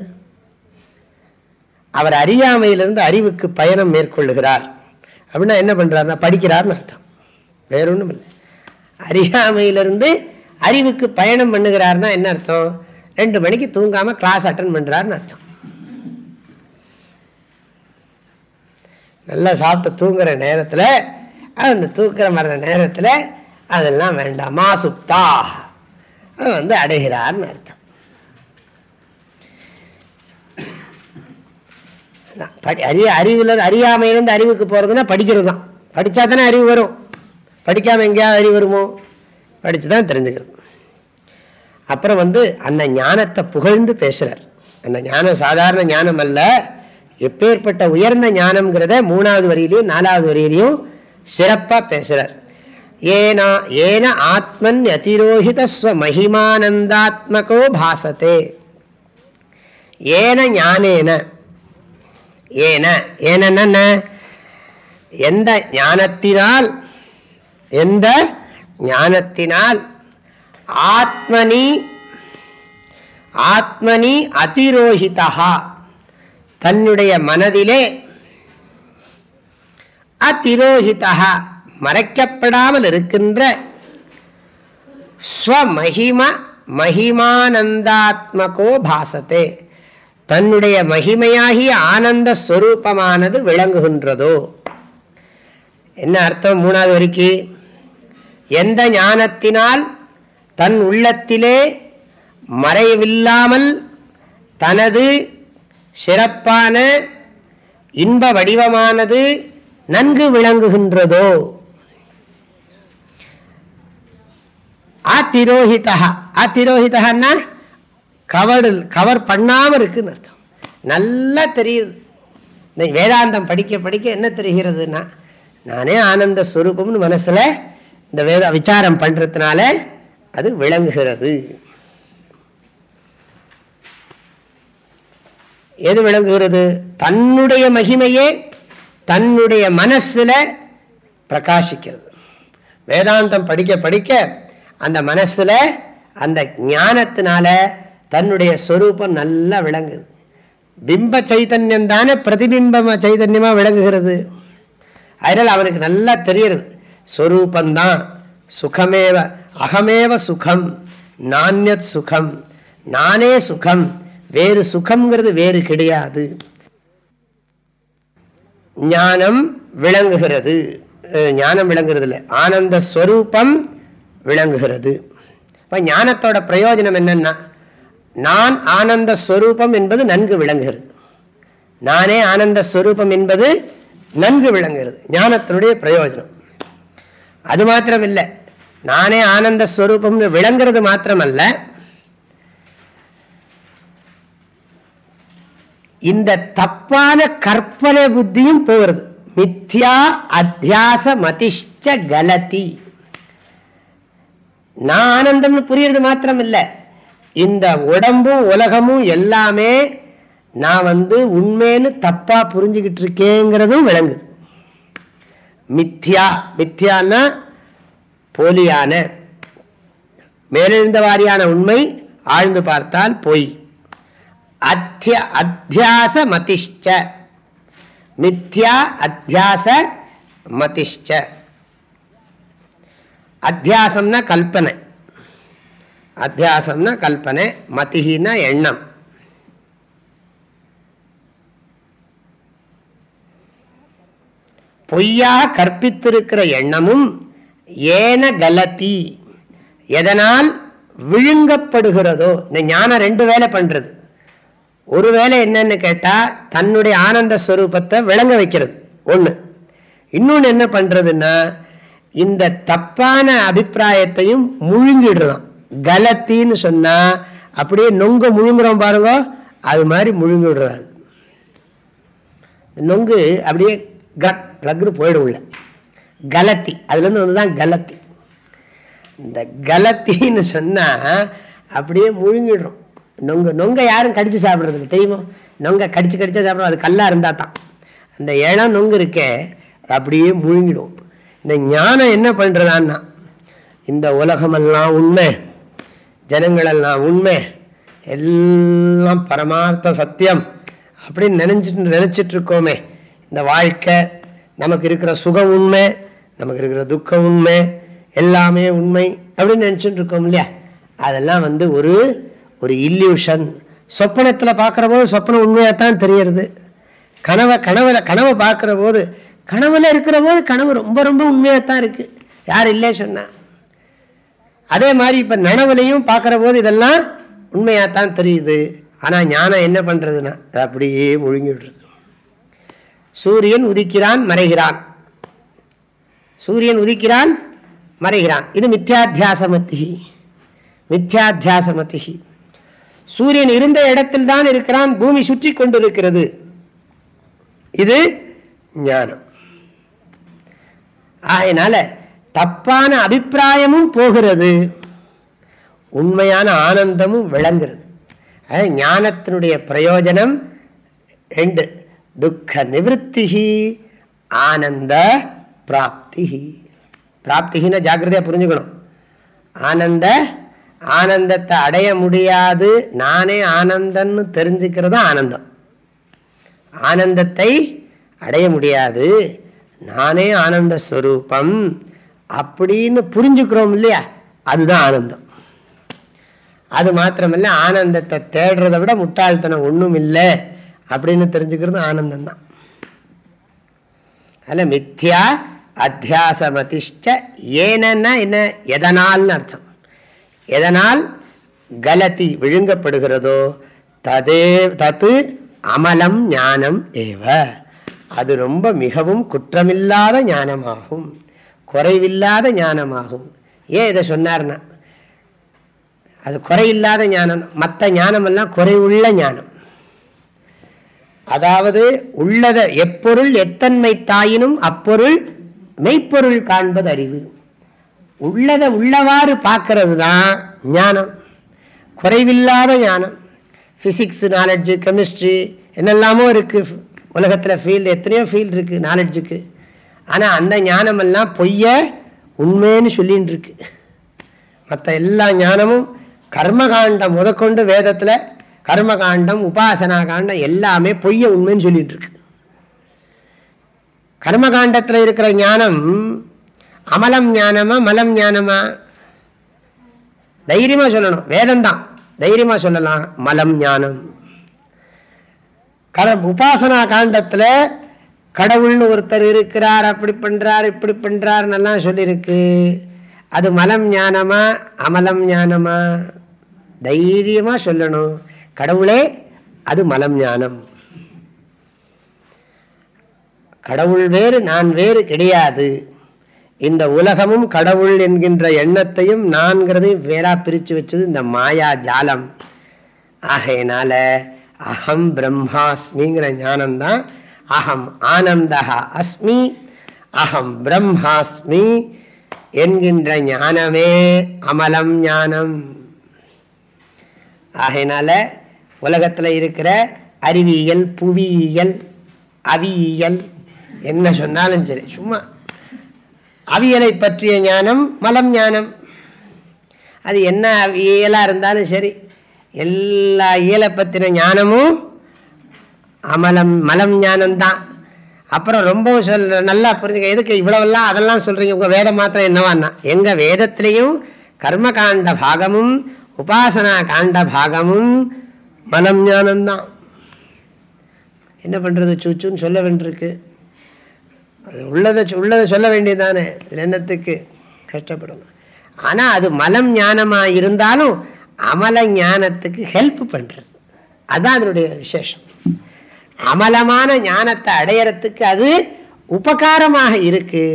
அவர் அறியாமையிலிருந்து அறிவுக்கு பயணம் மேற்கொள்ளுகிறார். அப்படின்னா என்ன பண்றாருன்னா படிக்கிறார்னு அர்த்தம். வேறொன்றும் இல்லை. அறியாமையிலிருந்து அறிவுக்கு பயணம் பண்ணுகிறார்னா என்ன அர்த்தம்? ரெண்டு மணிக்கு தூங்காம கிளாஸ் அட்டன் பண்றாருன்னு அர்த்தம். நல்லா சாப்பிட்டு தூங்குற நேரத்தில் அந்த தூக்கிற மர நேரத்தில் அதெல்லாம் வேண்டாம். மாசுப்தா அது வந்து அடைகிறார்னு அர்த்தம். அறிய அறிவில் அறியாமையிலேருந்து அறிவுக்கு போகிறதுனா படிக்கிறது தான் படித்தா தானே அறிவு வரும். படிக்காமல் எங்கேயாவது அறிவு வருமோ? படித்து தான் தெரிஞ்சுக்கிறது. அப்புறம் வந்து அந்த ஞானத்தை புகழ்ந்து பேசுகிறார் அந்த ஞானம் சாதாரண ஞானம் அல்ல. எப்பேற்பட்ட உயர்ந்த ஞானம்ங்கிறத மூணாவது வரியிலையும் நாலாவது வரியிலையும் சிறப்பா பேசுகிறார் ஏனா ஏன ஆத்மன் அதிரோஹித ஸ்வ மகிமானந்தாத்மகோ பாசத்தே. ஏன ஞானேன ஏன ஏன எந்த ஞானத்தினால் எந்த ஞானத்தினால் ஆத்மனி ஆத்மனி அதிரோஹிதா தன்னுடைய மனதிலே அதிரோஹிதா மறைக்கப்படாமல் இருக்கின்ற ஸ்வமஹிம மகிமானந்தாத்மகோ பாசத்தே. தன்னுடைய மகிமையாகிய ஆனந்த ஸ்வரூபமானது விளங்குகின்றதோ. என்ன அர்த்தம் மூணாவது வரைக்கும் எந்த ஞானத்தினால் தன் உள்ளத்திலே மறைவில்லாமல் தனது சிறப்பான இன்ப வடிவமானது நன்கு விளங்குகின்றதோ. ஆத்திரோஹிதா ஆத்திரோஹிதான்னா கவர் கவர் பண்ணாம இருக்குன்னு அர்த்தம். நல்லா தெரியுது. இந்த வேதாந்தம் படிக்க படிக்க என்ன தெரிகிறதுனா நானே ஆனந்த ஸ்வரூபம்னு மனசுல இந்த வேத விசாரம் பண்றதுனால அது விளங்குகிறது. எது விளங்குகிறது? தன்னுடைய மகிமையே தன்னுடைய மனசுல பிரகாசிக்கிறது. வேதாந்தம் படிக்க படிக்க அந்த மனசுல அந்த ஞானத்தினால தன்னுடைய ஸ்வரூபம் நல்லா விளங்குது. பிம்ப சைத்தன்யம் தானே பிரதிபிம்ப சைதன்யமா விளங்குகிறது. அதனால் அவனுக்கு நல்லா தெரியுது ஸ்வரூபந்தான் சுகமேவ அகமேவ சுகம். நானியத் சுகம். நானே சுகம். வேறு சுகம்ங்கிறது வேறு கிடையாது. ஞானம் விளங்குகிறது. ஞானம் விளங்குறது இல்லை ஆனந்த ஸ்வரூபம் விளங்குகிறது. இப்போ ஞானத்தோட பிரயோஜனம் என்னன்னா நான் ஆனந்த ஸ்வரூபம் என்பது நன்கு விளங்குகிறது. நானே ஆனந்த ஸ்வரூபம் என்பது நன்கு விளங்குகிறது. ஞானத்தினுடைய பிரயோஜனம். அது மாத்திரம் இல்லை நானே ஆனந்த ஸ்வரூபம் விளங்குறது மாத்திரமல்ல. இந்த தப்பான கற்பனை புத்தியும் போகிறது. மித்யா அத்தியாச மதிஷ்ட கலதி. நான் ஆனந்தம்னு புரியுறது மாத்திரம் இல்லை இந்த உடம்பும் உலகமும் எல்லாமே நான் வந்து உண்மைன்னு தப்பா புரிஞ்சுக்கிட்டு இருக்கேங்கிறதும் விளங்குது. மித்யா மித்யான்னா போலியான. மேலெழுந்த வாரியான உண்மை ஆழ்ந்து பார்த்தால் பொய். அத்தியாச மதிஷ்ட. மித்யா அத்தியாச மதிஷ்ட. அத்தியாசம்னா கல்பனை. அத்தியாசம்னா கல்பனை மதிஹினா எண்ணம். பொய்யாக கற்பித்திருக்கிற எண்ணமும் ஏன கலத்தி? எதனால் விழுங்கப்படுகிறதோ? இந்த ஞானம் ரெண்டு வேலை பண்றது. ஒரு வேலை என்னன்னு கேட்டா தன்னுடைய ஆனந்த ஸ்வரூபத்தை விளங்க வைக்கிறது. ஒண்ணு. இன்னொன்னு என்ன பண்றதுன்னா இந்த தப்பான அபிப்பிராயத்தையும் முழுங்கிடுறான் கலத்தின்னு சொன்னா அப்படியே நொங்க முழுங்குறோம் பாருங்க அது மாதிரி முழுங்கி விடுறாது. நொங்கு அப்படியே கக்னு போயிடும் உள்ள. கலத்தி அதுல இருந்து வந்துதான் கலத்தி. இந்த கலத்தின்னு சொன்னா அப்படியே முழுங்கிடுறோம் நொங்கு நொங்க யாரும் கடிச்சு சாப்பிடுறது தெரியுமோ? நொங்க கடிச்சு கடிச்சா சாப்பிடும் அது கல்லா இருந்தா தான். அந்த இளம் நொங்கு இருக்கே அப்படியே முழுங்கிடும். இந்த ஞானம் என்ன பண்ணுறதான்னா இந்த உலகமெல்லாம் உண்மை. ஜனங்களெல்லாம் உண்மை. எல்லாம் பரமார்த்த சத்தியம். அப்படின்னு நினைச்சிட்டு நினைச்சிட்டு இருக்கோமே இந்த வாழ்க்கை நமக்கு இருக்கிற சுகம் உண்மை நமக்கு இருக்கிற துக்கம் உண்மை எல்லாமே உண்மை அப்படின்னு நினச்சிட்டு இருக்கோம் இல்லையா? அதெல்லாம் வந்து ஒரு ஒரு இல்யூஷன் சொப்பனத்தில் பார்க்குற போது சொப்பனம் உண்மையாகத்தான் தெரியறது கனவை கனவுல கனவை பார்க்குற போது கனவுல இருக்கிற போது கனவு ரொம்ப ரொம்ப உண்மையாக தான் இருக்குது யார் இல்லை சொன்னால் அதே மாதிரி இப்ப நனவுலையும் பார்க்கிற போது இதெல்லாம் உண்மையாத்தான் தெரியுது. ஆனா ஞானம் என்ன பண்றதுன்னா அப்படியே முழுங்கி விடுறது. சூரியன் உதிக்கிறான் மறைகிறான். சூரியன் உதிக்கிறான் மறைகிறான். இது மித்யாத்தியாசமத்தி மித்யாத்தியாசமத்தி சூரியன் இருந்த இடத்தில் தான் இருக்கிறான் பூமி சுற்றி கொண்டிருக்கிறது. இது ஞானம். ஆகையினால தப்பான அபிப்பிராயமும் போகிறது. உண்மையான ஆனந்தமும் விளங்குறது ஞானத்தினுடைய பிரயோஜனம் ரெண்டு. துக்க நிவத்திகி ஆனந்த பிராப்தி பிராப்திகின்னு ஜாக்கிரதையாக புரிஞ்சுக்கணும். ஆனந்த ஆனந்தத்தை அடைய முடியாது. நானே ஆனந்தன்னு தெரிஞ்சுக்கிறது ஆனந்தம். ஆனந்தத்தை அடைய முடியாது. நானே ஆனந்த ஸ்வரூபம் அப்படின்னு புரிஞ்சுக்கிறோம் இல்லையா? அதுதான் ஆனந்தம். அது மாத்திரமல்ல ஆனந்தத்தை தேடுறதை விட முட்டாள்தனம் ஒன்றும் இல்லை அப்படின்னு தெரிஞ்சுக்கிறது ஆனந்தம் தான் அதில் மித்யா அத்தியாசமதிஷ்ட ஏனன்னா என்ன? எதனால்னு அர்த்தம். எதனால் கலத்தி விழுங்கப்படுகிறதோ ததே தத்து அமலம் ஞானம் ஏவ. அது ரொம்ப மிகவும் குற்றமில்லாத ஞானமாகும். குறைவில்லாத ஞானமாகும். ஏன் இதை சொன்னார்னா அது குறையில்லாத ஞானம். மற்ற ஞானமெல்லாம் குறைவுள்ள ஞானம். அதாவது உள்ளத எப்பொருள் எத்தன்மை தாயினும் அப்பொருள் மெய்ப்பொருள் காண்பது அறிவு. உள்ளதை உள்ளவாறு பார்க்கறது தான் ஞானம். குறைவில்லாத ஞானம். ஃபிசிக்ஸ் நாலெட்ஜு கெமிஸ்ட்ரி என்னெல்லாமோ இருக்குது உலகத்தில் ஃபீல்டு எத்தனையோ ஃபீல்டு இருக்குது நாலெட்ஜுக்கு ஆனா அந்த ஞானம் எல்லாம் பொய்ய உண்மைன்னு சொல்லின்னு இருக்கு மற்ற எல்லா ஞானமும் கர்மகாண்டம் முதற்கொண்டு வேதத்துல கர்மகாண்டம் உபாசனா காண்டம் எல்லாமே பொய்ய உண்மைன்னு சொல்லிட்டு இருக்கு கர்மகாண்டத்தில் இருக்கிற ஞானம் அமலம் ஞானமா மலம் ஞானமா? தைரியமா சொல்லணும். வேதம் தான் தைரியமா சொல்லலாம். மலம் ஞானம். உபாசனா காண்டத்துல கடவுள்னு ஒருத்தர் இருக்கிறார் அப்படி பண்றார் இப்படி பண்றார் எல்லாம் சொல்லியிருக்கு அது மலம் ஞானமா அமலம் ஞானமா? தைரியமா சொல்லணும். கடவுளே அது மலம் ஞானம். கடவுள் வேறு நான் வேறு கிடையாது. இந்த உலகமும் கடவுள் என்கின்ற எண்ணத்தையும் நான்கிறதையும் வேறா பிரித்து வச்சது இந்த மாயா ஜாலம். ஆகையினால அகம் பிரம்மாஸ்மிங்கிற ஞானம்தான் அகம் ஆனந்த அஸ்மி அகம் பிரம்மாஸ்மி என்கின்ற ஞானமே அமலம் ஞானம். ஆகையினால உலகத்தில் இருக்கிற அறிவியல் புவியியல் அவியியல் என்ன சொன்னாலும் சரி சும்மா. அவியலை பற்றிய ஞானம் மலம் ஞானம். அது என்ன இயலாக இருந்தாலும் சரி எல்லா இயலை பற்றின ஞானமும் அமலம் மலம் ஞானம்தான். அப்புறம் ரொம்ப சொல் நல்லா புரிஞ்சுக்க எதுக்கு இவ்வளவெல்லாம் அதெல்லாம் சொல்றீங்க? உங்க வேதம் மாத்திரம் என்னவான்னா எங்க வேதத்திலையும் கர்ம காண்ட பாகமும் உபாசனா காண்ட பாகமும் மலம் ஞானம்தான். என்ன பண்றது சூச்சுன்னு சொல்ல வேண்டியிருக்கு. அது உள்ளதை உள்ளதை சொல்ல வேண்டியதானே என்னத்துக்கு? கஷ்டப்படும். ஆனால் அது மலம் ஞானமாக இருந்தாலும் அமல ஞானத்துக்கு ஹெல்ப் பண்ணுறது அதுதான் அதனுடைய விசேஷம். அமலமான ஞானத்தை அடையறதுக்கு அது உபகாரமாக இருக்கு.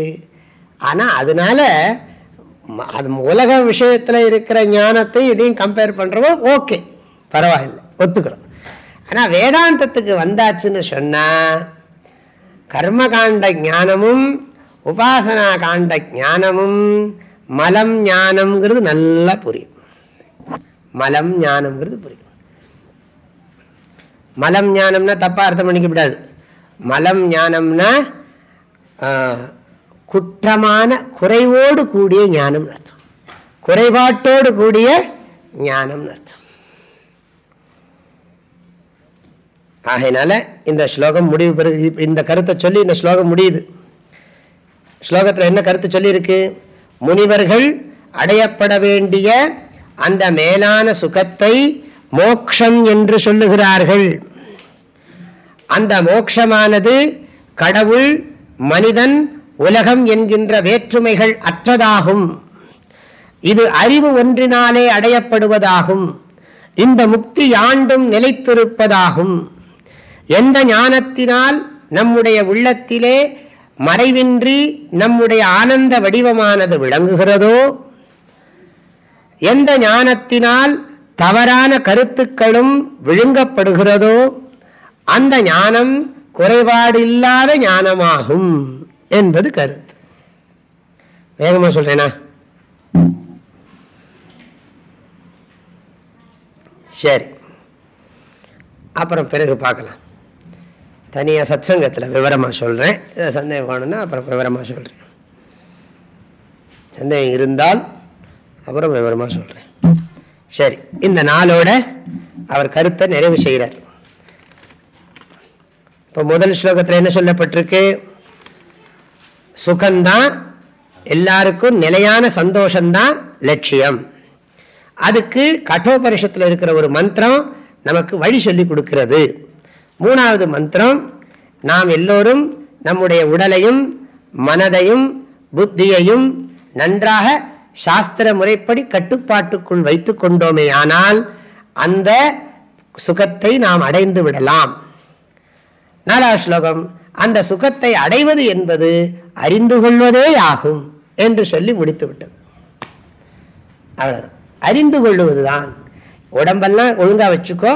ஆனா அதனால அது உலக விஷயத்துல இருக்கிற ஞானத்தை இதையும் கம்பேர் பண்ணுறவோ ஓகே பரவாயில்லை ஒத்துக்கிறோம். ஆனா வேதாந்தத்துக்கு வந்தாச்சுன்னு சொன்னா கர்மகாண்ட ஞானமும் உபாசனா காண்ட ஞானமும் மலம் ஞானம்ங்கிறது நல்லா புரியும். மலம் ஞானம்ங்கிறது புரியும். மலம் ஞானம்னா தப்பா அர்த்தம் பண்ணிக்க விடாது மலம் ஞானம்னா குற்றமான குறைவோடு கூடிய ஞானம் அர்த்தம். குறைபாட்டோடு கூடிய ஞானம் அர்த்தம். ஆகையினால இந்த ஸ்லோகம் முடிவு பெறு இந்த கருத்தை சொல்லி இந்த ஸ்லோகம் முடியுது. ஸ்லோகத்தில் என்ன கருத்து சொல்லியிருக்கு? முனிவர்கள் அடையப்பட வேண்டிய அந்த மேலான சுகத்தை மோக்ஷம் என்று சொல்லுகிறார்கள். அந்த மோக்ஷமானது கடவுள் மனிதன் உலகம் என்கின்ற வேற்றுமைகள் அற்றதாகும். இது அறிவு ஒன்றினாலே அடையப்படுவதாகும். இந்த முக்தி யாண்டும் நிலைத்திருப்பதாகும். எந்த ஞானத்தினால் நம்முடைய உள்ளத்திலே மறைவின்றி நம்முடைய ஆனந்த வடிவமானது விளங்குகிறதோ எந்த ஞானத்தினால் தவறான கருத்துக்களும் விழுங்கப்படுகிறதோ அந்த ஞானம் குறைபாடு இல்லாத ஞானமாகும் என்பது கருத்து. வேகமா சொல்றேனா? சரி. அப்புறம் பிறகு பார்க்கலாம். தனியாக சத் சங்கத்தில் விவரமாக சொல்கிறேன் சந்தேகம் வேணும்னா அப்புறம் விவரமாக சொல்கிறேன் சந்தேகம் இருந்தால் அப்புறம் விவரமாக சொல்கிறேன் சரி இந்த நாளோட அவர் கருத்தை நிறைவு செய்கிறார். இப்போ முதல் ஸ்லோகத்தில் என்ன சொல்லப்பட்டிருக்கு? சுகம்தான் எல்லாருக்கும் நிலையான சந்தோஷம்தான் லட்சியம். அதுக்கு கட்டோபரிஷத்தில் இருக்கிற ஒரு மந்திரம் நமக்கு வழி சொல்லி கொடுக்கிறது. மூணாவது மந்திரம் நாம் எல்லோரும் நம்முடைய உடலையும் மனதையும் புத்தியையும் நன்றாக சாஸ்திர முறைப்படி கட்டுப்பாட்டுக்குள் வைத்துக் கொண்டோமே ஆனால் அந்த சுகத்தை நாம் அடைந்து விடலாம். நாலாவது ஸ்லோகம் அந்த சுகத்தை அடைவது என்பது அறிந்து கொள்வதே ஆகும் என்று சொல்லி முடித்து விட்டது. அறிந்து கொள்ளுவதுதான். உடம்பெல்லாம் ஒழுங்கா வச்சுக்கோ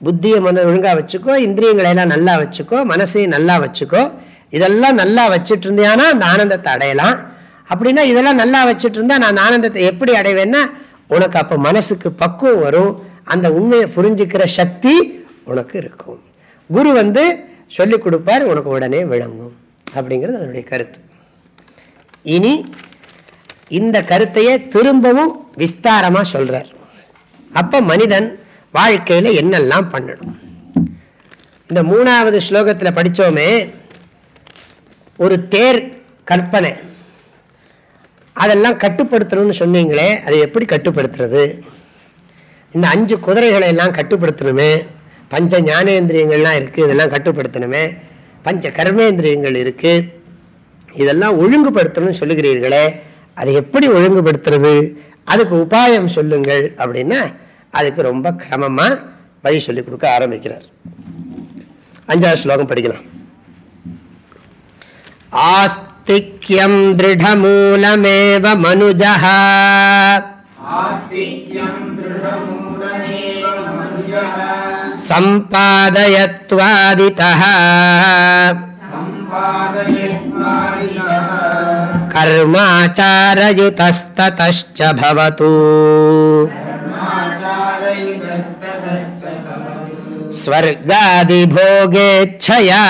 புத்தியை மன ஒழுங்கா வச்சுக்கோ இந்திரியங்களை எல்லாம் நல்லா வச்சுக்கோ மனசையும் நல்லா வச்சுக்கோ இதெல்லாம் நல்லா வச்சுட்டு இருந்தியானா அந்த ஆனந்தத்தை அடையலாம். அப்படின்னா இதெல்லாம் நல்லா வச்சுட்டு இருந்தா நான் ஆனந்தத்தை எப்படி அடைவேன்னா உனக்கு அப்ப மனசுக்கு பக்குவம் வரும் அந்த உண்மையை புரிஞ்சுக்கிற சக்தி உனக்கு இருக்கும். குரு வந்து சொல்லிக் கொடுப்பார் உனக்கு உடனே விளங்கும். அப்படிங்கிறது அதனுடைய கருத்து. இனி இந்த கருத்தையே திரும்பவும் விஸ்தாரமா சொல்றார். அப்ப மனிதன் வாழ்க்கையில என்னெல்லாம் பண்ணணும்? இந்த மூணாவது ஸ்லோகத்துல படிச்சோமே ஒரு தேர் கற்பனை. அதெல்லாம் கட்டுப்படுத்தணும்னு சொன்னீங்களே அதை எப்படி கட்டுப்படுத்துறது? இந்த அஞ்சு குதிரைகளை எல்லாம் கட்டுப்படுத்தணுமே பஞ்ச ஞானேந்திரியங்கள்லாம் இருக்கு இதெல்லாம் கட்டுப்படுத்தணுமே பஞ்ச கர்மேந்திரியங்கள் இருக்கு இதெல்லாம் ஒழுங்குபடுத்தணும்னு சொல்லுகிறீர்களே அதை எப்படி ஒழுங்குபடுத்துறது? அதுக்கு உபாயம் சொல்லுங்கள் அப்படின்னா அதுக்கு ரொம்ப கிரமமா வழி சொல்லிக் கொடுக்க ஆரம்பிக்கிறார். அஞ்சாவது ஸ்லோகம் படிக்கலாம். आस्तिक्यं दृढमूलमेव मनुजः। सम्पादयत्वादितः कर्माचारयुतस्ततश्च भवतु। स्वर्गादिभोगेच्छया।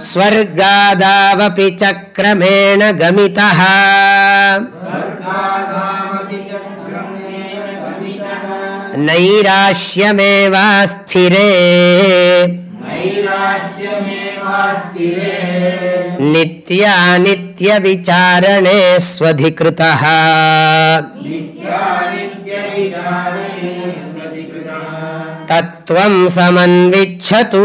स्वर्गादावपि चक्रमेण गमितः। नैराश्यमेवास्थिरे। नित्यानित्यविचारणे स्वधिकृतः। तत्त्वं समन्विच्छतु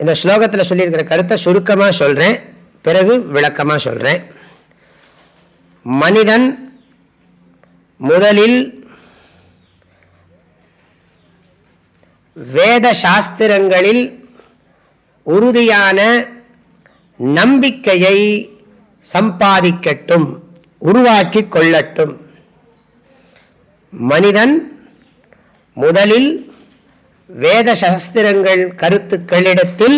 இந்த ஸ்லோகத்தில் சொல்லியிருக்கிற கருத்தை சுருக்கமாக சொல்றேன் பிறகு விளக்கமாக சொல்றேன் மனிதன் முதலில் வேத சாஸ்திரங்களில் உறுதியான நம்பிக்கையை சம்பாதிக்கட்டும் உருவாக்கி கொள்ளட்டும். மனிதன் முதலில் வேத சாஸ்திரங்கள் கருத்துக்களிடத்தில்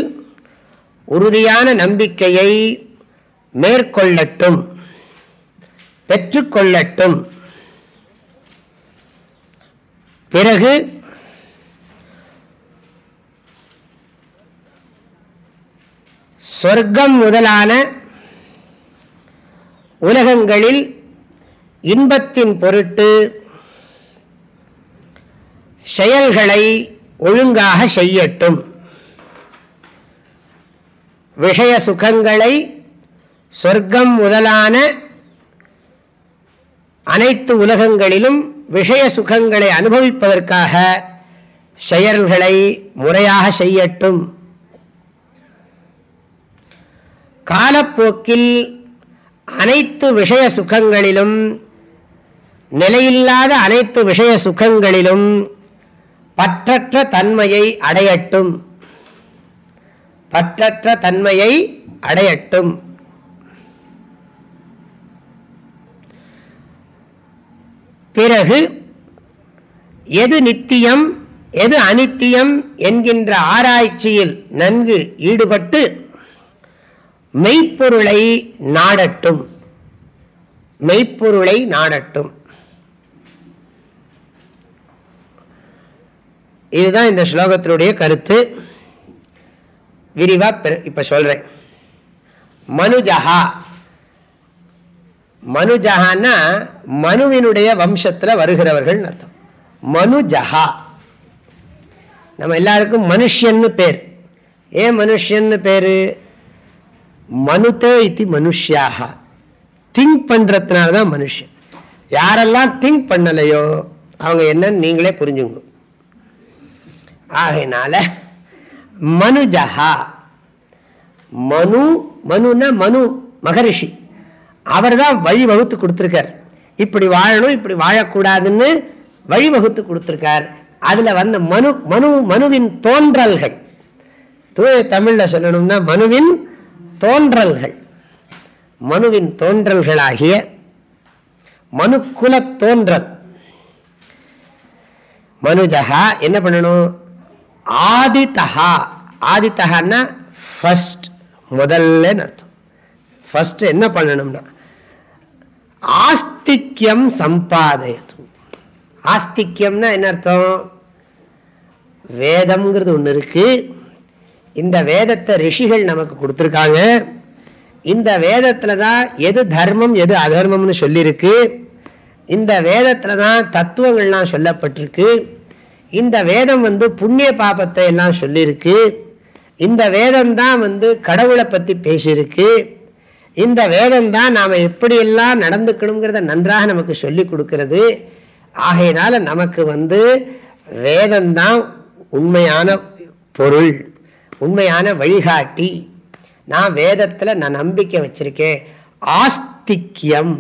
உறுதியான நம்பிக்கையை மேற்கொள்ளட்டும் பெற்றுக்கொள்ளட்டும். பிறகு சொர்க்கம் முதலான உலகங்களில் இன்பத்தின் பொருட்டு செயல்களை ஒழுங்காக செய்யட்டும். விஷய சுகங்களை சொர்க்கம் முதலான அனைத்து உலகங்களிலும் விஷய சுகங்களை அனுபவிப்பதற்காக செயல்களை முறையாக செய்யட்டும். காலப்போக்கில் அனைத்து விஷய சுகங்களிலும் நிலையில்லாத அனைத்து விஷய சுகங்களிலும் பற்றற்ற தன்மையை அடையட்டும். பற்றற்ற தன்மையை அடையட்டும். பிறகு எது நித்தியம் எது அனித்தியம் என்கின்ற ஆராய்ச்சியில் நன்கு ஈடுபட்டு மெய்ப்பொருளை நாடட்டும். மெய்ப்பொருளை நாடட்டும். இதுதான் இந்த ஸ்லோகத்தினுடைய கருத்து. விரிவா இப்ப சொல்றேன். மனுஜஹா. மனுஜஹான்னா மனுவினுடைய வம்சத்துல வருகிறவர்கள் அர்த்தம். மனுஜஹா. நம்ம எல்லாருக்கும் மனுஷன்னு பேர். ஏன் மனுஷன்னு பேரு? மனுதே இது மனுஷியாக. திங்க் பண்றதுனால தான் மனுஷன். யாரெல்லாம் திங்க் பண்ணலையோ அவங்க என்னன்னு நீங்களே புரிஞ்சுக்கணும். ஆகையினால மனுஜஹா. மனு மனுன்னா மனு மகரிஷி. அவர் தான் வழி வகுத்து கொடுத்துருக்கார். இப்படி வாழணும் இப்படி வாழக்கூடாதுன்னு வழி வகுத்து கொடுத்துருக்கார். அதுல வந்த மனு மனு மனுவின் தோன்றல்கள். தூய தமிழ்ல சொல்லணும்னா மனுவின் தோன்றல்கள். மனுவின் தோன்றல்களாகிய மனுக்குல தோன்றல். மனுஜகா என்ன பண்ணணும்? ஆதித்தகா ஆதித்தகான்னா ஃபர்ஸ்ட் முதல்ல அர்த்தம். ஃபர்ஸ்ட் என்ன பண்ணணும்னா ஆஸ்திக்யம் சம்பாதயது ஆஸ்திக்யம்னா என்ன அர்த்தம்? வேதம்ங்கிறது ஒன்று இருக்கு. இந்த வேதத்தை ரிஷிகள் நமக்கு கொடுத்துருக்காங்க. இந்த வேதத்துல தான் எது தர்மம் எது அதர்மம்னு சொல்லியிருக்கு இந்த வேதத்துல தான் தத்துவங்கள்லாம் சொல்லப்பட்டிருக்கு. இந்த வேதம் வந்து புண்ணிய பாபத்தை எல்லாம் சொல்லியிருக்கு இந்த வேதம் தான் வந்து கடவுளை பற்றி பேசியிருக்கு. இந்த வேதம் தான் நாம் எப்படியெல்லாம் நடந்துக்கணுங்கிறத நன்றாக நமக்கு சொல்லி கொடுக்கறது. ஆகையினால நமக்கு வந்து வேதம்தான் உண்மையான பொருள். உண்மையான வழிகாட்டி. நான் வேதத்தில் நான் நம்பிக்கை வச்சிருக்கேன். ஆஸ்திக்யம்.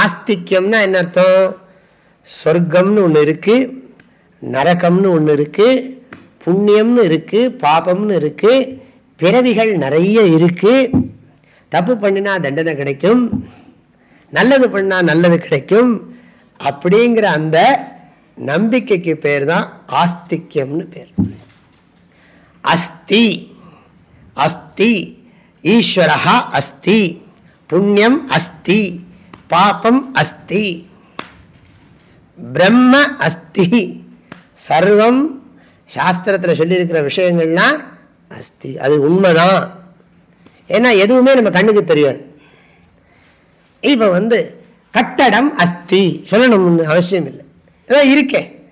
ஆஸ்திக்யம்னா என்ன அர்த்தம்? சொர்க்கம்னு ஒன்று இருக்கு நரகம்னு ஒன்று இருக்கு புண்ணியம்னு இருக்கு பாபம்னு இருக்கு பிறவிகள் நிறைய இருக்கு. தப்பு பண்ணினா தண்டனை கிடைக்கும். நல்லது பண்ணா நல்லது கிடைக்கும். அப்படிங்கிற அந்த நம்பிக்கைக்கு பேர் தான் ஆஸ்திக்யம்னு பேர். அஸ்தி. அஸ்தி. ஈஸ்வரா அஸ்தி. புண்ணியம் அஸ்தி. பாபம் அஸ்தி. பிரம்ம அஸ்தி. சர்வம். சாஸ்திரத்தில் சொல்லியிருக்கிற விஷயங்கள்லாம் அஸ்தி. அது உண்மைதான். ஏன்னா எதுவுமே நம்ம கண்ணுக்கு தெரியாது. இப்போ வந்து கட்டடம் அஸ்தி. சொல்லணும்னு அவசியம் இல்லை இதான் இருக்கேன்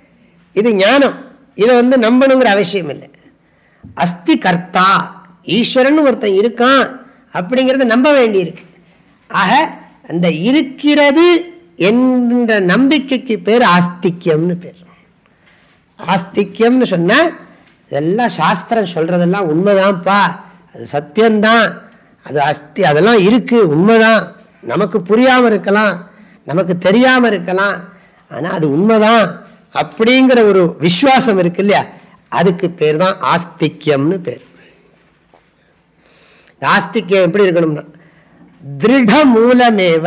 இது ஞானம். இதை வந்து நம்பணுங்கிற அவசியம் இல்லை அஸ்தி கர்த்தா ஈஸ்வரன் ஒருத்தன் இருக்கான் அப்படிங்கிறத நம்ப வேண்டியிருக்கு. ஆக அந்த இருக்கிறது என்ற நம்பிக்கைக்கு பேர் ஆஸ்திக்யம்னு பேர். ஆஸ்திக்யம்னு சொன்ன இதெல்லாம் சாஸ்திரம் சொல்றதெல்லாம் உண்மைதான்ப்பா. அது சத்தியம்தான். அது அஸ்தி அதெல்லாம் இருக்கு உண்மைதான். நமக்கு புரியாம இருக்கலாம் நமக்கு தெரியாம இருக்கலாம். ஆனா அது உண்மைதான் அப்படிங்கிற ஒரு விசுவாசம் இருக்கு இல்லையா? அதுக்கு பேர் தான் ஆஸ்திக்யம்னு பேர். ஆஸ்திக்யம் எப்படி இருக்கணும்னா திருட மூலமேவ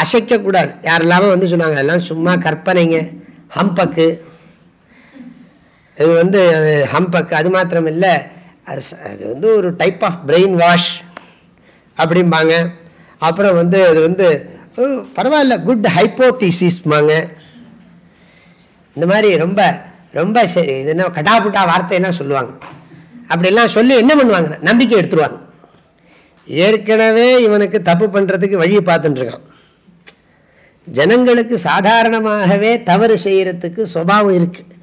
அசைக்கக்கூடாது கூடாது வந்து சொன்னாங்க எல்லாம் சும்மா கற்பனைங்க ஹம்பக்கு. இது வந்து ஹம்பக்கு அது மாத்திரம் இல்லை அது வந்து ஒரு டைப் ஆஃப் பிரெயின் வாஷ் அப்படிம்பாங்க. அப்புறம் வந்து அது வந்து பரவாயில்ல குட் ஹைப்போதிசிஸ்மாங்க இந்த மாதிரி ரொம்ப ரொம்ப சரி இது என்ன கடாபுட்டா வார்த்தையெல்லாம் சொல்லுவாங்க? அப்படிலாம் சொல்லி என்ன பண்ணுவாங்க? நம்பிக்கை எடுத்துருவாங்க. ஏற்கனவே இவனுக்கு தப்பு பண்ணுறதுக்கு வழியை பார்த்துட்டுருக்கான் ஜனங்களுக்கு சாதாரணமாகவே தவறு செய்கிறதுக்கு சுபாவம் இருக்குது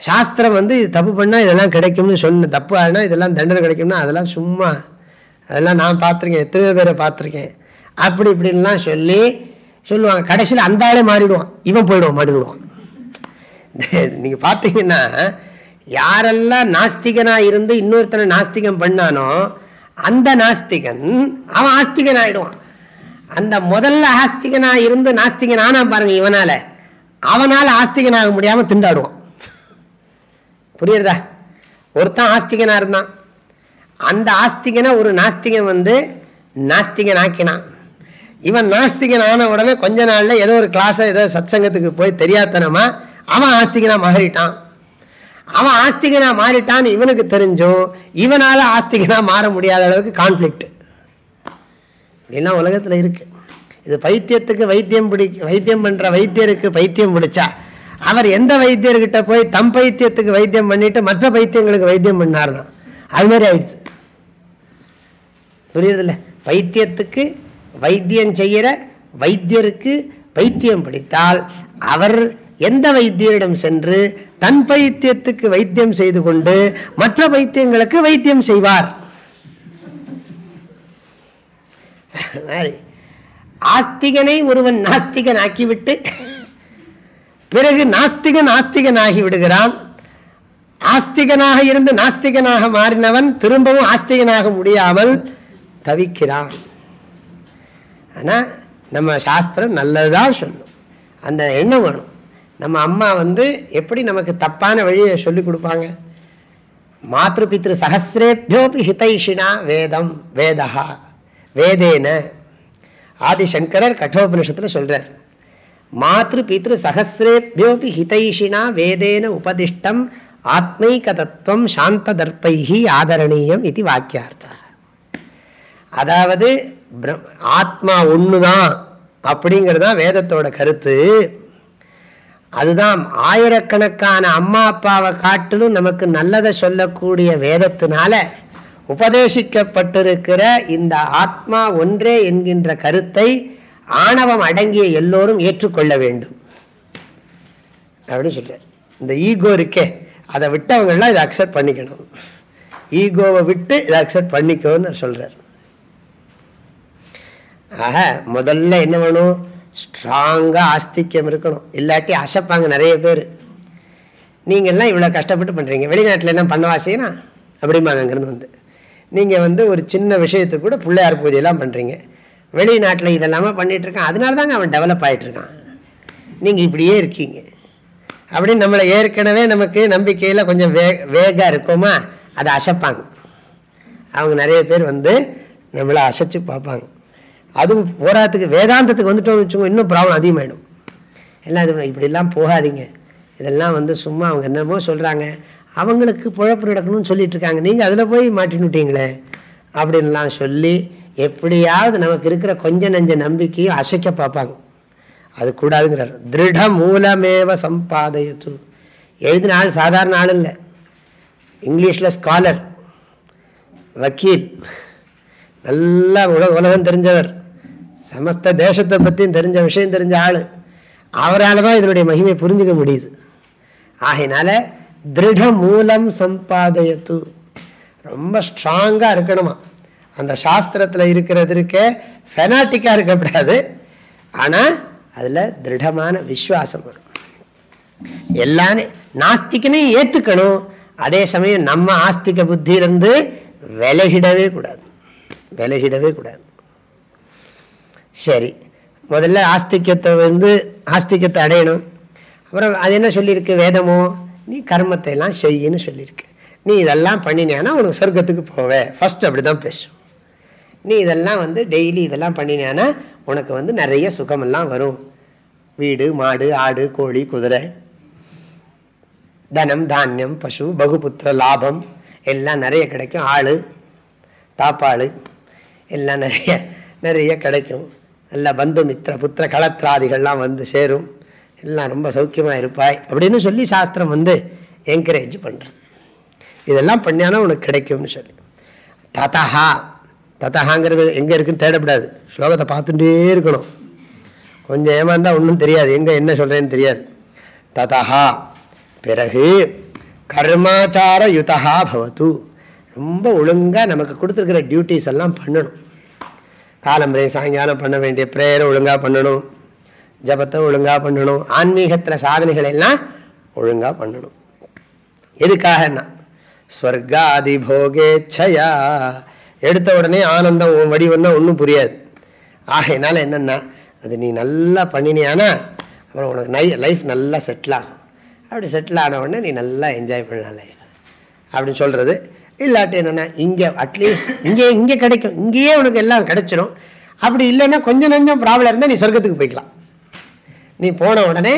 சாஸ்திரம் வந்து இது தப்பு பண்ணால் இதெல்லாம் கிடைக்கும்னு சொன்ன தப்பு ஆனால் இதெல்லாம் தண்டனை கிடைக்கும்னா அதெல்லாம் சும்மா அதெல்லாம் நான் பார்த்துருக்கேன் எத்தனையோ பேரை பார்த்துருக்கேன். அப்படி இப்படின்லாம் சொல்லி சொல்லுவாங்க. கடைசியில் அந்த ஆளே மாறிடுவான். இவன் போயிடுவான் மாறிடுவான். நீங்க பார்த்தீங்கன்னா யாரெல்லாம் நாஸ்திகனா இருந்து இன்னொருத்தனை நாஸ்திகம் பண்ணானோ அந்த நாஸ்திகன் அவன் ஆஸ்திகன் ஆயிடுவான் அந்த முதல்ல ஆஸ்திகனா இருந்து நாஸ்திகன் ஆனா பாருங்க இவனால. அவனால ஆஸ்திகன் ஆக முடியாம திண்டாடுவான். புரியுறதா? ஒருத்தன் ஆஸ்திகனா இருந்தான். அந்த ஆஸ்திகனை ஒரு நாஸ்திகன் வந்து நாஸ்திகன் ஆக்கினான் இவன் நாஸ்திகன் ஆன உடனே கொஞ்ச நாள்ல ஏதோ ஒரு கிளாஸ் ஏதோ சத்சங்கத்துக்கு போய் தெரியாதனமா அவன் ஆஸ்திகனா மாறிட்டான். அவன் ஆஸ்திகனா மாறிட்டான்னு இவனுக்கு தெரிஞ்சும் இவனால ஆஸ்திகனா மாற முடியாத அளவுக்கு கான்ஃபிளிக்ட் இப்படிலாம் உலகத்துல இருக்கு. இது பைத்தியத்துக்கு வைத்தியம் பிடி வைத்தியம் பண்ற வைத்தியருக்கு பைத்தியம் பிடிச்சா அவர் எந்த வைத்தியர்கிட்ட போய் தம் பைத்தியத்துக்கு வைத்தியம் பண்ணிட்டு மற்ற பைத்தியங்களுக்கு வைத்தியம் பண்ணார்னா அது மாதிரி ஆயிடுச்சு. புரியுதுல்ல? வைத்தியத்துக்கு வைத்தியம் செய்யற வைத்தியருக்கு வைத்தியம் பிடித்தால் அவர் எந்த வைத்தியரிடம் சென்று தன் பைத்தியத்துக்கு வைத்தியம் செய்து கொண்டு மற்ற வைத்தியங்களுக்கு வைத்தியம் செய்வார். ஆஸ்திகனை ஒருவன் நாஸ்திகன் ஆக்கிவிட்டு பிறகு நாஸ்திகன் ஆஸ்திகன் ஆகி விடுகிறான். ஆஸ்திகனாக இருந்து நாஸ்திகனாக மாறினவன் திரும்பவும் ஆஸ்திகனாக முடியாமல் தவிக்கிறான். ஆனா நம்ம சாஸ்திரம் நல்லதுதான் சொல்லும். அந்த எண்ணம் வேணும். நம்ம அம்மா வந்து எப்படி நமக்கு தப்பான வழியை சொல்லி கொடுப்பாங்க? மாத்ரு பித்ரு சகசிரேபியோபி ஹிதைஷினா வேதம் வேதா வேதேன. ஆதிசங்கரர் கட்டோபனிஷத்தில் சொல்றார். மாத்ரு பித்ரு சகசிரேபியோபி ஹிதைஷினா வேதேன உபதிஷ்டம் ஆத்மைக தத்துவம் சாந்த தர்ப்பைகி ஆதரணீயம் இது வாக்கியார்த்தா. அதாவது ஆத்மா ஒண்ணுதான் அப்படிங்கறதுதான் வேதத்தோட கருத்து. அதுதான் ஆயிரக்கணக்கான அம்மா அப்பாவை காட்டிலும் நமக்கு நல்லதை சொல்லக்கூடிய வேதத்தினால உபதேசிக்கப்பட்டிருக்கிற இந்த ஆத்மா ஒன்றே என்கின்ற கருத்தை ஆணவம் அடங்கிய எல்லோரும் ஏற்றுக்கொள்ள வேண்டும். அப்படின்னு சொல்ற இந்த ஈகோ இருக்கே அதை விட்டவங்கெல்லாம் இதை அக்செப்ட் பண்ணிக்கணும். ஈகோவை விட்டு இதை அக்செப்ட் பண்ணிக்கோன்னு சொல்றார். ஆக முதல்ல என்ன வேணும்? ஸ்ட்ராங்காக ஆஸ்திக்கம் இருக்கணும். இல்லாட்டி அசைப்பாங்க நிறைய பேர். நீங்கள்லாம் இவ்வளோ கஷ்டப்பட்டு பண்ணுறீங்க வெளிநாட்டில் எல்லாம் பண்ணவா செய்யணும் அப்படிம்பாங்க அங்கேருந்து வந்து. நீங்கள் வந்து ஒரு சின்ன விஷயத்துக்கு கூட பிள்ளையார் பூஜையெல்லாம் பண்ணுறீங்க வெளிநாட்டில் இதெல்லாமே பண்ணிகிட்ருக்கான் அதனால தாங்க அவன் டெவலப் ஆகிட்டுருக்கான் நீங்கள் இப்படியே இருக்கீங்க. அப்படின்னு நம்மளை ஏற்கனவே நமக்கு நம்பிக்கையில் கொஞ்சம் வே வேகாக இருக்கோமா? அதை அசைப்பாங்க. அவங்க நிறைய பேர் வந்து நம்மளை அசைச்சு பார்ப்பாங்க. அதுவும் போராட்டத்துக்கு வேதாந்தத்துக்கு வந்துட்டோம்னு வச்சுக்கோங்க இன்னும் ப்ராப்ளம் அதிகமாகிடும் எல்லாம் இது இப்படிலாம் போகாதீங்க. இதெல்லாம் வந்து சும்மா அவங்க என்னமோ சொல்கிறாங்க அவங்களுக்கு குழப்பு நடக்கணும்னு சொல்லிட்டு இருக்காங்க. நீங்கள் அதில் போய் மாட்டினுட்டீங்களே அப்படின்லாம் சொல்லி எப்படியாவது நமக்கு இருக்கிற கொஞ்ச நஞ்ச நம்பிக்கையும் அசைக்க பார்ப்பாங்க. அது கூடாதுங்கிறார். திருட மூலமேவ சம்பாதயத்து. எழுதின ஆள் சாதாரண ஆள் இல்லை. இங்கிலீஷில் ஸ்காலர் வக்கீல். நல்லா உலக உலகம் தெரிஞ்சவர். சமஸ்த தேசத்தை பற்றியும் தெரிஞ்ச விஷயம் தெரிஞ்ச ஆள். அவரால் தான் இதனுடைய மகிமை புரிஞ்சுக்க முடியுது. ஆகையினால திருட மூலம் சம்பாதயத்து. ரொம்ப ஸ்ட்ராங்காக இருக்கணுமா? அந்த சாஸ்திரத்தில் இருக்கிறதுக்கே ஃபெனாட்டிக்காக இருக்கக்கூடாது. ஆனால் அதில் திருடமான விஸ்வாசம் வரும். எல்லாம் நாஸ்திகனையும் ஏற்றுக்கணும் அதே சமயம் நம்ம ஆஸ்திக புத்தியிலிருந்து விலகிடவே கூடாது. விலகிடவே கூடாது. சரி. முதல்ல ஆஸ்திக்கத்தை வந்து ஆஸ்திக்கத்தை அடையணும். அப்புறம் அது என்ன சொல்லியிருக்கு? வேதமோ? நீ கர்மத்தை எல்லாம் செய்யின்னு சொல்லியிருக்கு. நீ இதெல்லாம் பண்ணினேன்னா உனக்கு சொர்க்கத்துக்கு போவேன் ஃபர்ஸ்ட் அப்படி தான் பேசும். நீ இதெல்லாம் வந்து டெய்லி இதெல்லாம் பண்ணினேன்னா உனக்கு வந்து நிறைய சுகமெல்லாம் வரும். வீடு மாடு ஆடு கோழி குதிரை. தனம் தானியம் பசு பகுபுத்திர லாபம். எல்லாம் நிறைய கிடைக்கும். ஆள் தாப்பாள் எல்லாம் நிறைய நிறைய கிடைக்கும். நல்ல பந்து மித்திர புத்திர களத்திராதிகள்லாம் வந்து சேரும். எல்லாம் ரொம்ப சௌக்கியமாக இருப்பாய். அப்படின்னு சொல்லி சாஸ்திரம் வந்து என்கரேஜ் பண்ணுறது இதெல்லாம் பண்ணியானா உனக்கு கிடைக்கும்னு சொல்லி. ததஹா. ததஹாங்கிறது எங்கே இருக்குன்னு தேடப்படாது. ஸ்லோகத்தை பார்த்துட்டே இருக்கணும். கொஞ்சம் ஏமாந்தா ஒன்றும் தெரியாது. எங்கே என்ன சொல்கிறேன்னு தெரியாது. ததஹா. பிறகு கர்மாச்சார யுதா பவத்து. ரொம்ப ஒழுங்காக நமக்கு கொடுத்துருக்கிற டியூட்டிஸ் எல்லாம் பண்ணணும். காலம்பரை சாயங்காலம் பண்ண வேண்டிய ப்ரேயரை ஒழுங்காக பண்ணணும். ஜபத்தை ஒழுங்காக பண்ணணும். ஆன்மீகத்தில் சாதனைகள் எல்லாம் ஒழுங்காக பண்ணணும். எதுக்காகன்னா ஸ்வர்காதி போகேச்சயா எடுத்த உடனே ஆனந்தம் உன் வடிவம்னா ஒன்றும் புரியாது. ஆகையினால என்னென்னா அது நீ நல்லா பண்ணினியானா அப்புறம் உனக்கு நை லைஃப் நல்லா செட்டில் ஆகும். அப்படி செட்டில் ஆன உடனே நீ நல்லா என்ஜாய் பண்ணலாம் லைஃப் அப்படின்னு சொல்கிறது இல்லாட்டி என்னென்னா இங்கே அட்லீஸ்ட் இங்கே இங்கே கிடைக்கும். இங்கேயே உனக்கு எல்லாம் கிடைச்சிடும் அப்படி இல்லைன்னா கொஞ்சம் நஞ்சம் ப்ராப்ளம் இருந்தால் நீ சொர்க்கத்துக்கு போய்க்கலாம். நீ போன உடனே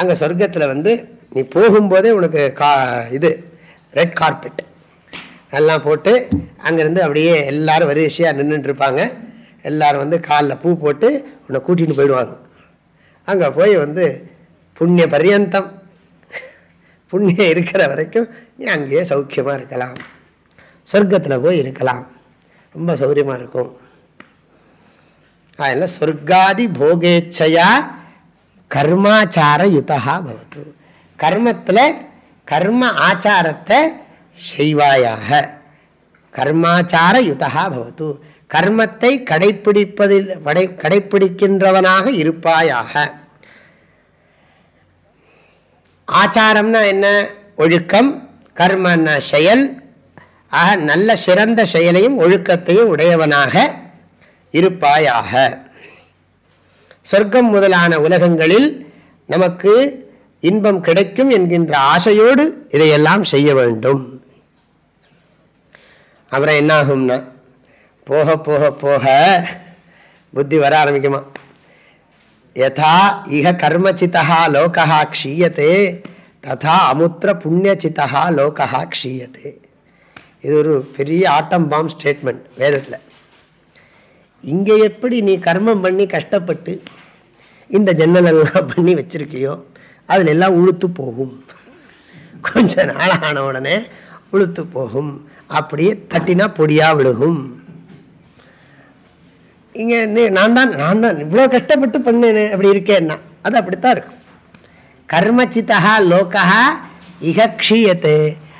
அங்கே சொர்க்கத்தில் வந்து நீ போகும்போதே உனக்கு கா இது ரெட் கார்பெட் எல்லாம் போட்டு அங்கேருந்து அப்படியே எல்லாரும் வரிசையாக நின்றுட்டு இருப்பாங்க எல்லாரும் வந்து காலில் பூ போட்டு உன்னை கூட்டிகிட்டு போயிடுவாங்க. அங்கே போய் வந்து புண்ணிய பரியந்தம். புண்ணியம் இருக்கிற வரைக்கும் நீ அங்கேயே சௌக்கியமாக இருக்கலாம். சொர்க்கத்தில் போய் இருக்கலாம். ரொம்ப சௌகரியமாக இருக்கும். அதனால் சொர்க்காதி போகேச்சையா கர்மாச்சார யுதா பவத்து. கர்மத்தில் கர்ம ஆச்சாரத்தை செய்வாயாக. கர்மாச்சார யுதா பவத்து. கர்மத்தை கடைப்பிடிப்பதில் கடைப்பிடிக்கின்றவனாக இருப்பாயாக. ஆச்சாரம்னா என்ன? ஒழுக்கம். கர்மன்னா செயல். ஆக நல்ல சிறந்த செயலையும் ஒழுக்கத்தையும் உடையவனாக இருப்பாயாக. சொர்க்கம் முதலான உலகங்களில் நமக்கு இன்பம் கிடைக்கும் என்கின்ற ஆசையோடு இதையெல்லாம் செய்ய வேண்டும். அப்புறம் என்ன ஆகும்னா போக போக போக புத்தி வர ஆரம்பிக்குமா? யதா இக கர்மச்சித்தா லோகா க்ஷீயத்தே ததா அமுத்திர புண்ணியச்சித்தா லோகா க்ஷீயத்தே இது ஒரு பெரிய ஆட்டம் பாம் ஸ்டேட்மெண்ட் வேதத்தில். இங்கே எப்படி நீ கர்மம் பண்ணி கஷ்டப்பட்டு இந்த ஜன்னலெல்லாம் பண்ணி வச்சிருக்கியோ அதில் எல்லாம் உளுத்து போகும். கொஞ்ச நாள் ஆன உடனே உளுத்து போகும். அப்படியே தட்டினா பொடியா விழுகும். இங்கே நான் தான் நான் தான் இவ்வளோ கஷ்டப்பட்டு பண்ணேன் அப்படி இருக்கேன்னா அது அப்படித்தான் இருக்கும். கர்மச்சித்தா லோக்கா இகக்ஷீயத்தை.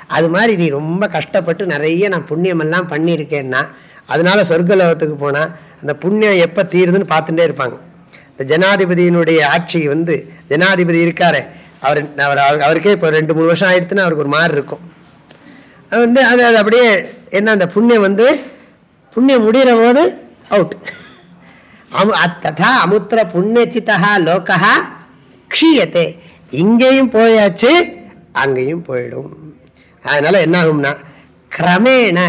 அது மாதிரி நீ ரொம்ப கஷ்டப்பட்டு நிறைய நான் புண்ணியமெல்லாம் பண்ணியிருக்கேன்னா அதனால சொர்க்கலோகத்துக்கு போனால் அந்த புண்ணியம் எப்போ தீருதுன்னு பார்த்துட்டே இருப்பாங்க. இந்த ஜனாதிபதியினுடைய ஆட்சி வந்து ஜனாதிபதி இருக்காரு அவர் அவர் அவருக்கே இப்போ ரெண்டு மூணு வருஷம் ஆயிடுச்சுன்னா அவருக்கு ஒரு மாதிரி இருக்கும். அது வந்து அது அது அப்படியே என்ன அந்த புண்ணியம் வந்து புண்ணியம் முடிகிற போது அவுட் ததா அமுத்திர புண்ணியச்சித்தா லோக்கா க்ஷீயத்தே இங்கேயும் போயாச்சு அங்கேயும் போயிடும். அதனால என்ன ஆகும்னா கிரமேண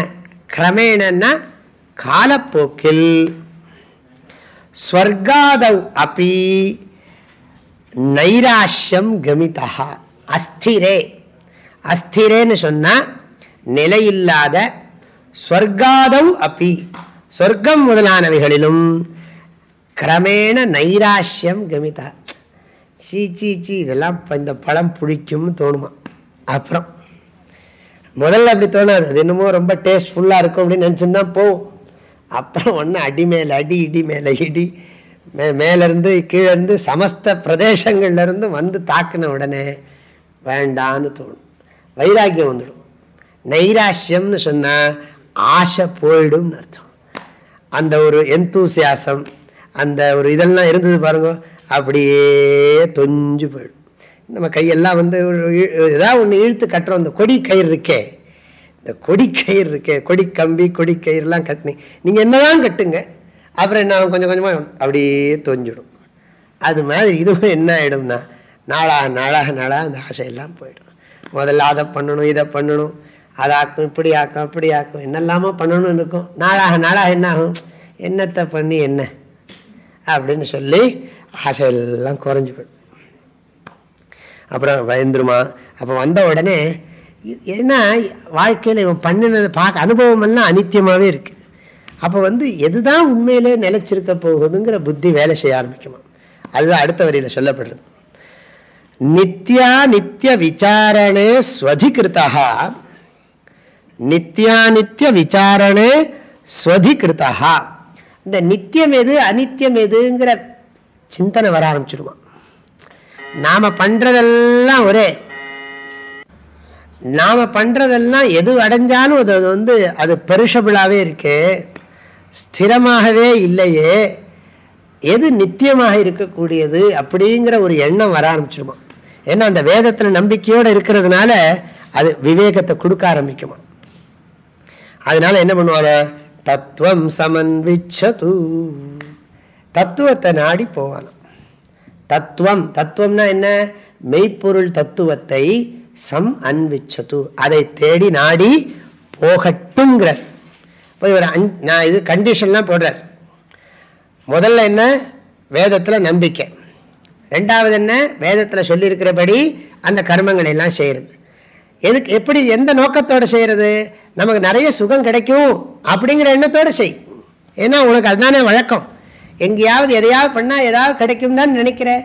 கிரமேணன்னா காலப்போக்கில். ஸ்வர்காதவ் அப்பி நைராஷ்யம் கமிதா அஸ்திரே. அஸ்திரேன்னு சொன்னா நிலையில்லாத ஸ்வர்காதவ் அப்பி. சொர்க்கம் முதலானவைகளிலும் கிரமேண நைராஷ்யம் கமிதா சீ சீ சீ இதெல்லாம் இந்த பழம் பிடிக்கும்னு தோணுமா? அப்புறம் முதல்ல அப்படி தோணாது. அது என்னமோ ரொம்ப டேஸ்ட்ஃபுல்லாக இருக்கும் அப்படின்னு நினச்சிருந்தான் போவோம் அப்புறம் ஒன்று அடி மேலே அடி இடி மேலே இடி. மே மேலேருந்து கீழேருந்து சமஸ்த பிரதேசங்கள்லேருந்து வந்து தாக்கின உடனே வேண்டான்னு தோணும். வைராக்கியம் வந்துடும். நைராஷ்யம்னு சொன்னால் ஆசை போயிடும்னு அர்த்தம். அந்த ஒரு எந்தூசியாசம் அந்த ஒரு இதெல்லாம் இருந்தது பாருங்க அப்படியே தொஞ்சு போயிடும். நம்ம கையெல்லாம் வந்து ஏதாவது ஒன்று இழுத்து கட்டுறோம் அந்த கொடி கயிறு இருக்கே. இந்த கொடி கயிறு இருக்கே. கொடி கம்பி கொடி கயிறுலாம் கட்டினி. நீங்கள் என்னதான் கட்டுங்க அப்புறம் என்ன கொஞ்சம் கொஞ்சமாக அப்படியே தொஞ்சிடும் அது மாதிரி இதுவும் என்ன ஆகிடும்னா நாளாக நாளாக நாளாக அந்த ஆசையெல்லாம் போயிடும். முதல்ல அதை பண்ணணும் இதை பண்ணணும். அதை ஆக்கும் இப்படி ஆக்கும் அப்படி ஆக்கும் என்னெல்லாமோ பண்ணணும்னு இருக்கும். நாளாக நாளாக என்ன ஆகும்? என்னத்தை பண்ணி என்ன? அப்படின்னு சொல்லி ஆசையெல்லாம் குறைஞ்சி போயிடும். அப்புறம் பயந்துருமா? அப்போ வந்த உடனே ஏன்னா வாழ்க்கையில் இவன் பண்ணினது பார்க்க அனுபவம் எல்லாம் அனித்தியமாகவே இருக்கு. அப்போ வந்து எதுதான் உண்மையிலே நிலைச்சிருக்க போகுதுங்கிற புத்தி வேலை செய்ய ஆரம்பிக்குமா அதுதான் அடுத்த வரியில் சொல்லப்படுறது. நித்யா நித்திய விசாரணே ஸ்வதிகிருத்தா நித்யானித்ய விசாரணே ஸ்வதிகிருத்தா இந்த நித்தியம் எது அனித்தியம் எதுங்கிற சிந்தனை வர ஆரம்பிச்சிடுவான் நாம பண்றதெல்லாம் ஒரே. நாம பண்றதெல்லாம் எது அடைஞ்சாலும் அது வந்து அது பெருஷபிளாவே இருக்கு. ஸ்திரமாகவே இல்லையே. எது நித்தியமாக இருக்கக்கூடியது அப்படிங்கிற ஒரு எண்ணம் வர ஆரம்பிச்சிருமா? ஏன்னா அந்த வேதத்துல நம்பிக்கையோடு இருக்கிறதுனால அது விவேகத்தை கொடுக்க ஆரம்பிக்குமா? அதனால என்ன பண்ணுவாங்க? தத்துவம் சமன்விச்சது. தத்துவத்தை நாடி போவானா? தத்துவம். தத்துவம்னா என்ன? மெய்ப்பொருள் தத்துவத்தை சம் அன்விச்சது. அதை தேடி நாடி போகட்டுங்கிறார் இப்போ இவர் நான் இது கண்டிஷன்லாம் போடுறார். முதல்ல என்ன? வேதத்தில் நம்பிக்கை. ரெண்டாவது என்ன? வேதத்தில் சொல்லியிருக்கிறபடி அந்த கர்மங்களை எல்லாம் செய்கிறது எதுக்கு எப்படி எந்த நோக்கத்தோடு செய்கிறது நமக்கு நிறைய சுகம் கிடைக்கும் அப்படிங்கிற எண்ணத்தோடு செய். ஏன்னா உனக்கு அதுதானே வழக்கம். எங்கேயாவது எதையாவது பண்ணால் ஏதாவது கிடைக்கும் தான் நினைக்கிறேன்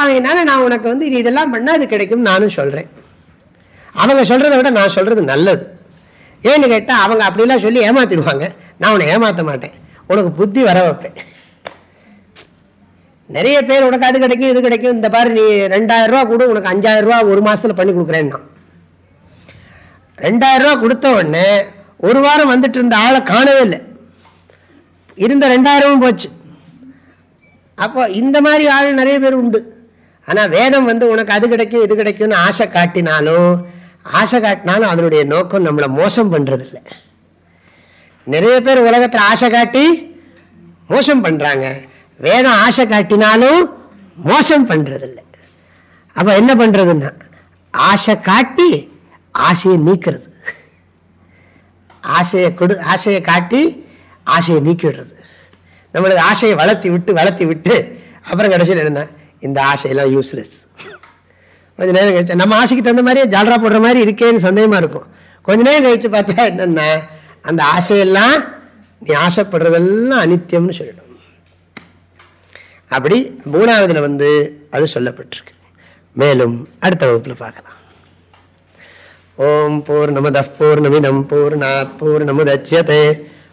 அதனால நான் உனக்கு வந்து இது இதெல்லாம் பண்ணால் அது கிடைக்கும் நானும் சொல்கிறேன் அவங்க சொல்கிறத விட நான் சொல்கிறது நல்லது. ஏன்னு கேட்டால் அவங்க அப்படிலாம் சொல்லி ஏமாத்திடுவாங்க. நான் உன்னை ஏமாற்ற மாட்டேன். உனக்கு புத்தி வர வைப்பேன். நிறைய பேர் உனக்கு அது கிடைக்கும் இது கிடைக்கும். இந்த பாரு நீ ரெண்டாயிரம் ரூபா கூட உனக்கு அஞ்சாயிரம் ரூபா ஒரு மாசத்துல பண்ணி கொடுக்குறேன்னா ரெண்டாயிரம் ரூபா கொடுத்த உடனே ஒரு வாரம் வந்துட்டு இருந்த ஆளை காணவே இல்லை. இருந்த ரெண்டாயிரமும் போச்சு. அப்போ இந்த மாதிரி ஆள் நிறைய பேர் உண்டு. ஆனால் வேதம் வந்து உனக்கு அது கிடைக்கும் இது கிடைக்கும்னு ஆசை காட்டினாலும் ஆசை காட்டினாலும் அதனுடைய நோக்கம் நம்மளை மோசம் இல்லை நிறைய பேர் உலகத்தில் ஆசை காட்டி மோசம் பண்ணுறாங்க வேதம் ஆசை காட்டினாலும் மோசம் பண்றதில்லை. அப்போ என்ன பண்றதுன்னா ஆசை காட்டி ஆசையை நீக்கிறது. ஆசையை கொடு ஆசையை காட்டி ஆசையை நீக்கிடுறது நம்மளது ஆசையை வளர்த்தி விட்டு வளர்த்தி விட்டு அப்புறம் கடைசியில் என்ன? இந்த ஆசையெல்லாம் யூஸ்லெஸ் கொஞ்ச நேரம் கழிச்சு நம்ம ஆசைக்கு தகுந்த மாதிரியே ஜாலரா போடுற மாதிரி இருக்கேன்னு சந்தேகமா இருக்கும். கொஞ்ச நேரம் கழிச்சு பார்த்தா என்னென்னா? அந்த ஆசையெல்லாம் நீ ஆசைப்படுறதெல்லாம் அனித்தியம்னு சொல்லிடும். அப்படி மூணாவதுல வந்து அது சொல்லப்பட்டிருக்கு. மேலும் அடுத்த வகுப்புல பார்க்கலாம். ஓம் பூர்ணமத பூர்ணமிதம் பூர்ணாத் பூர்ணமுதட்சியதே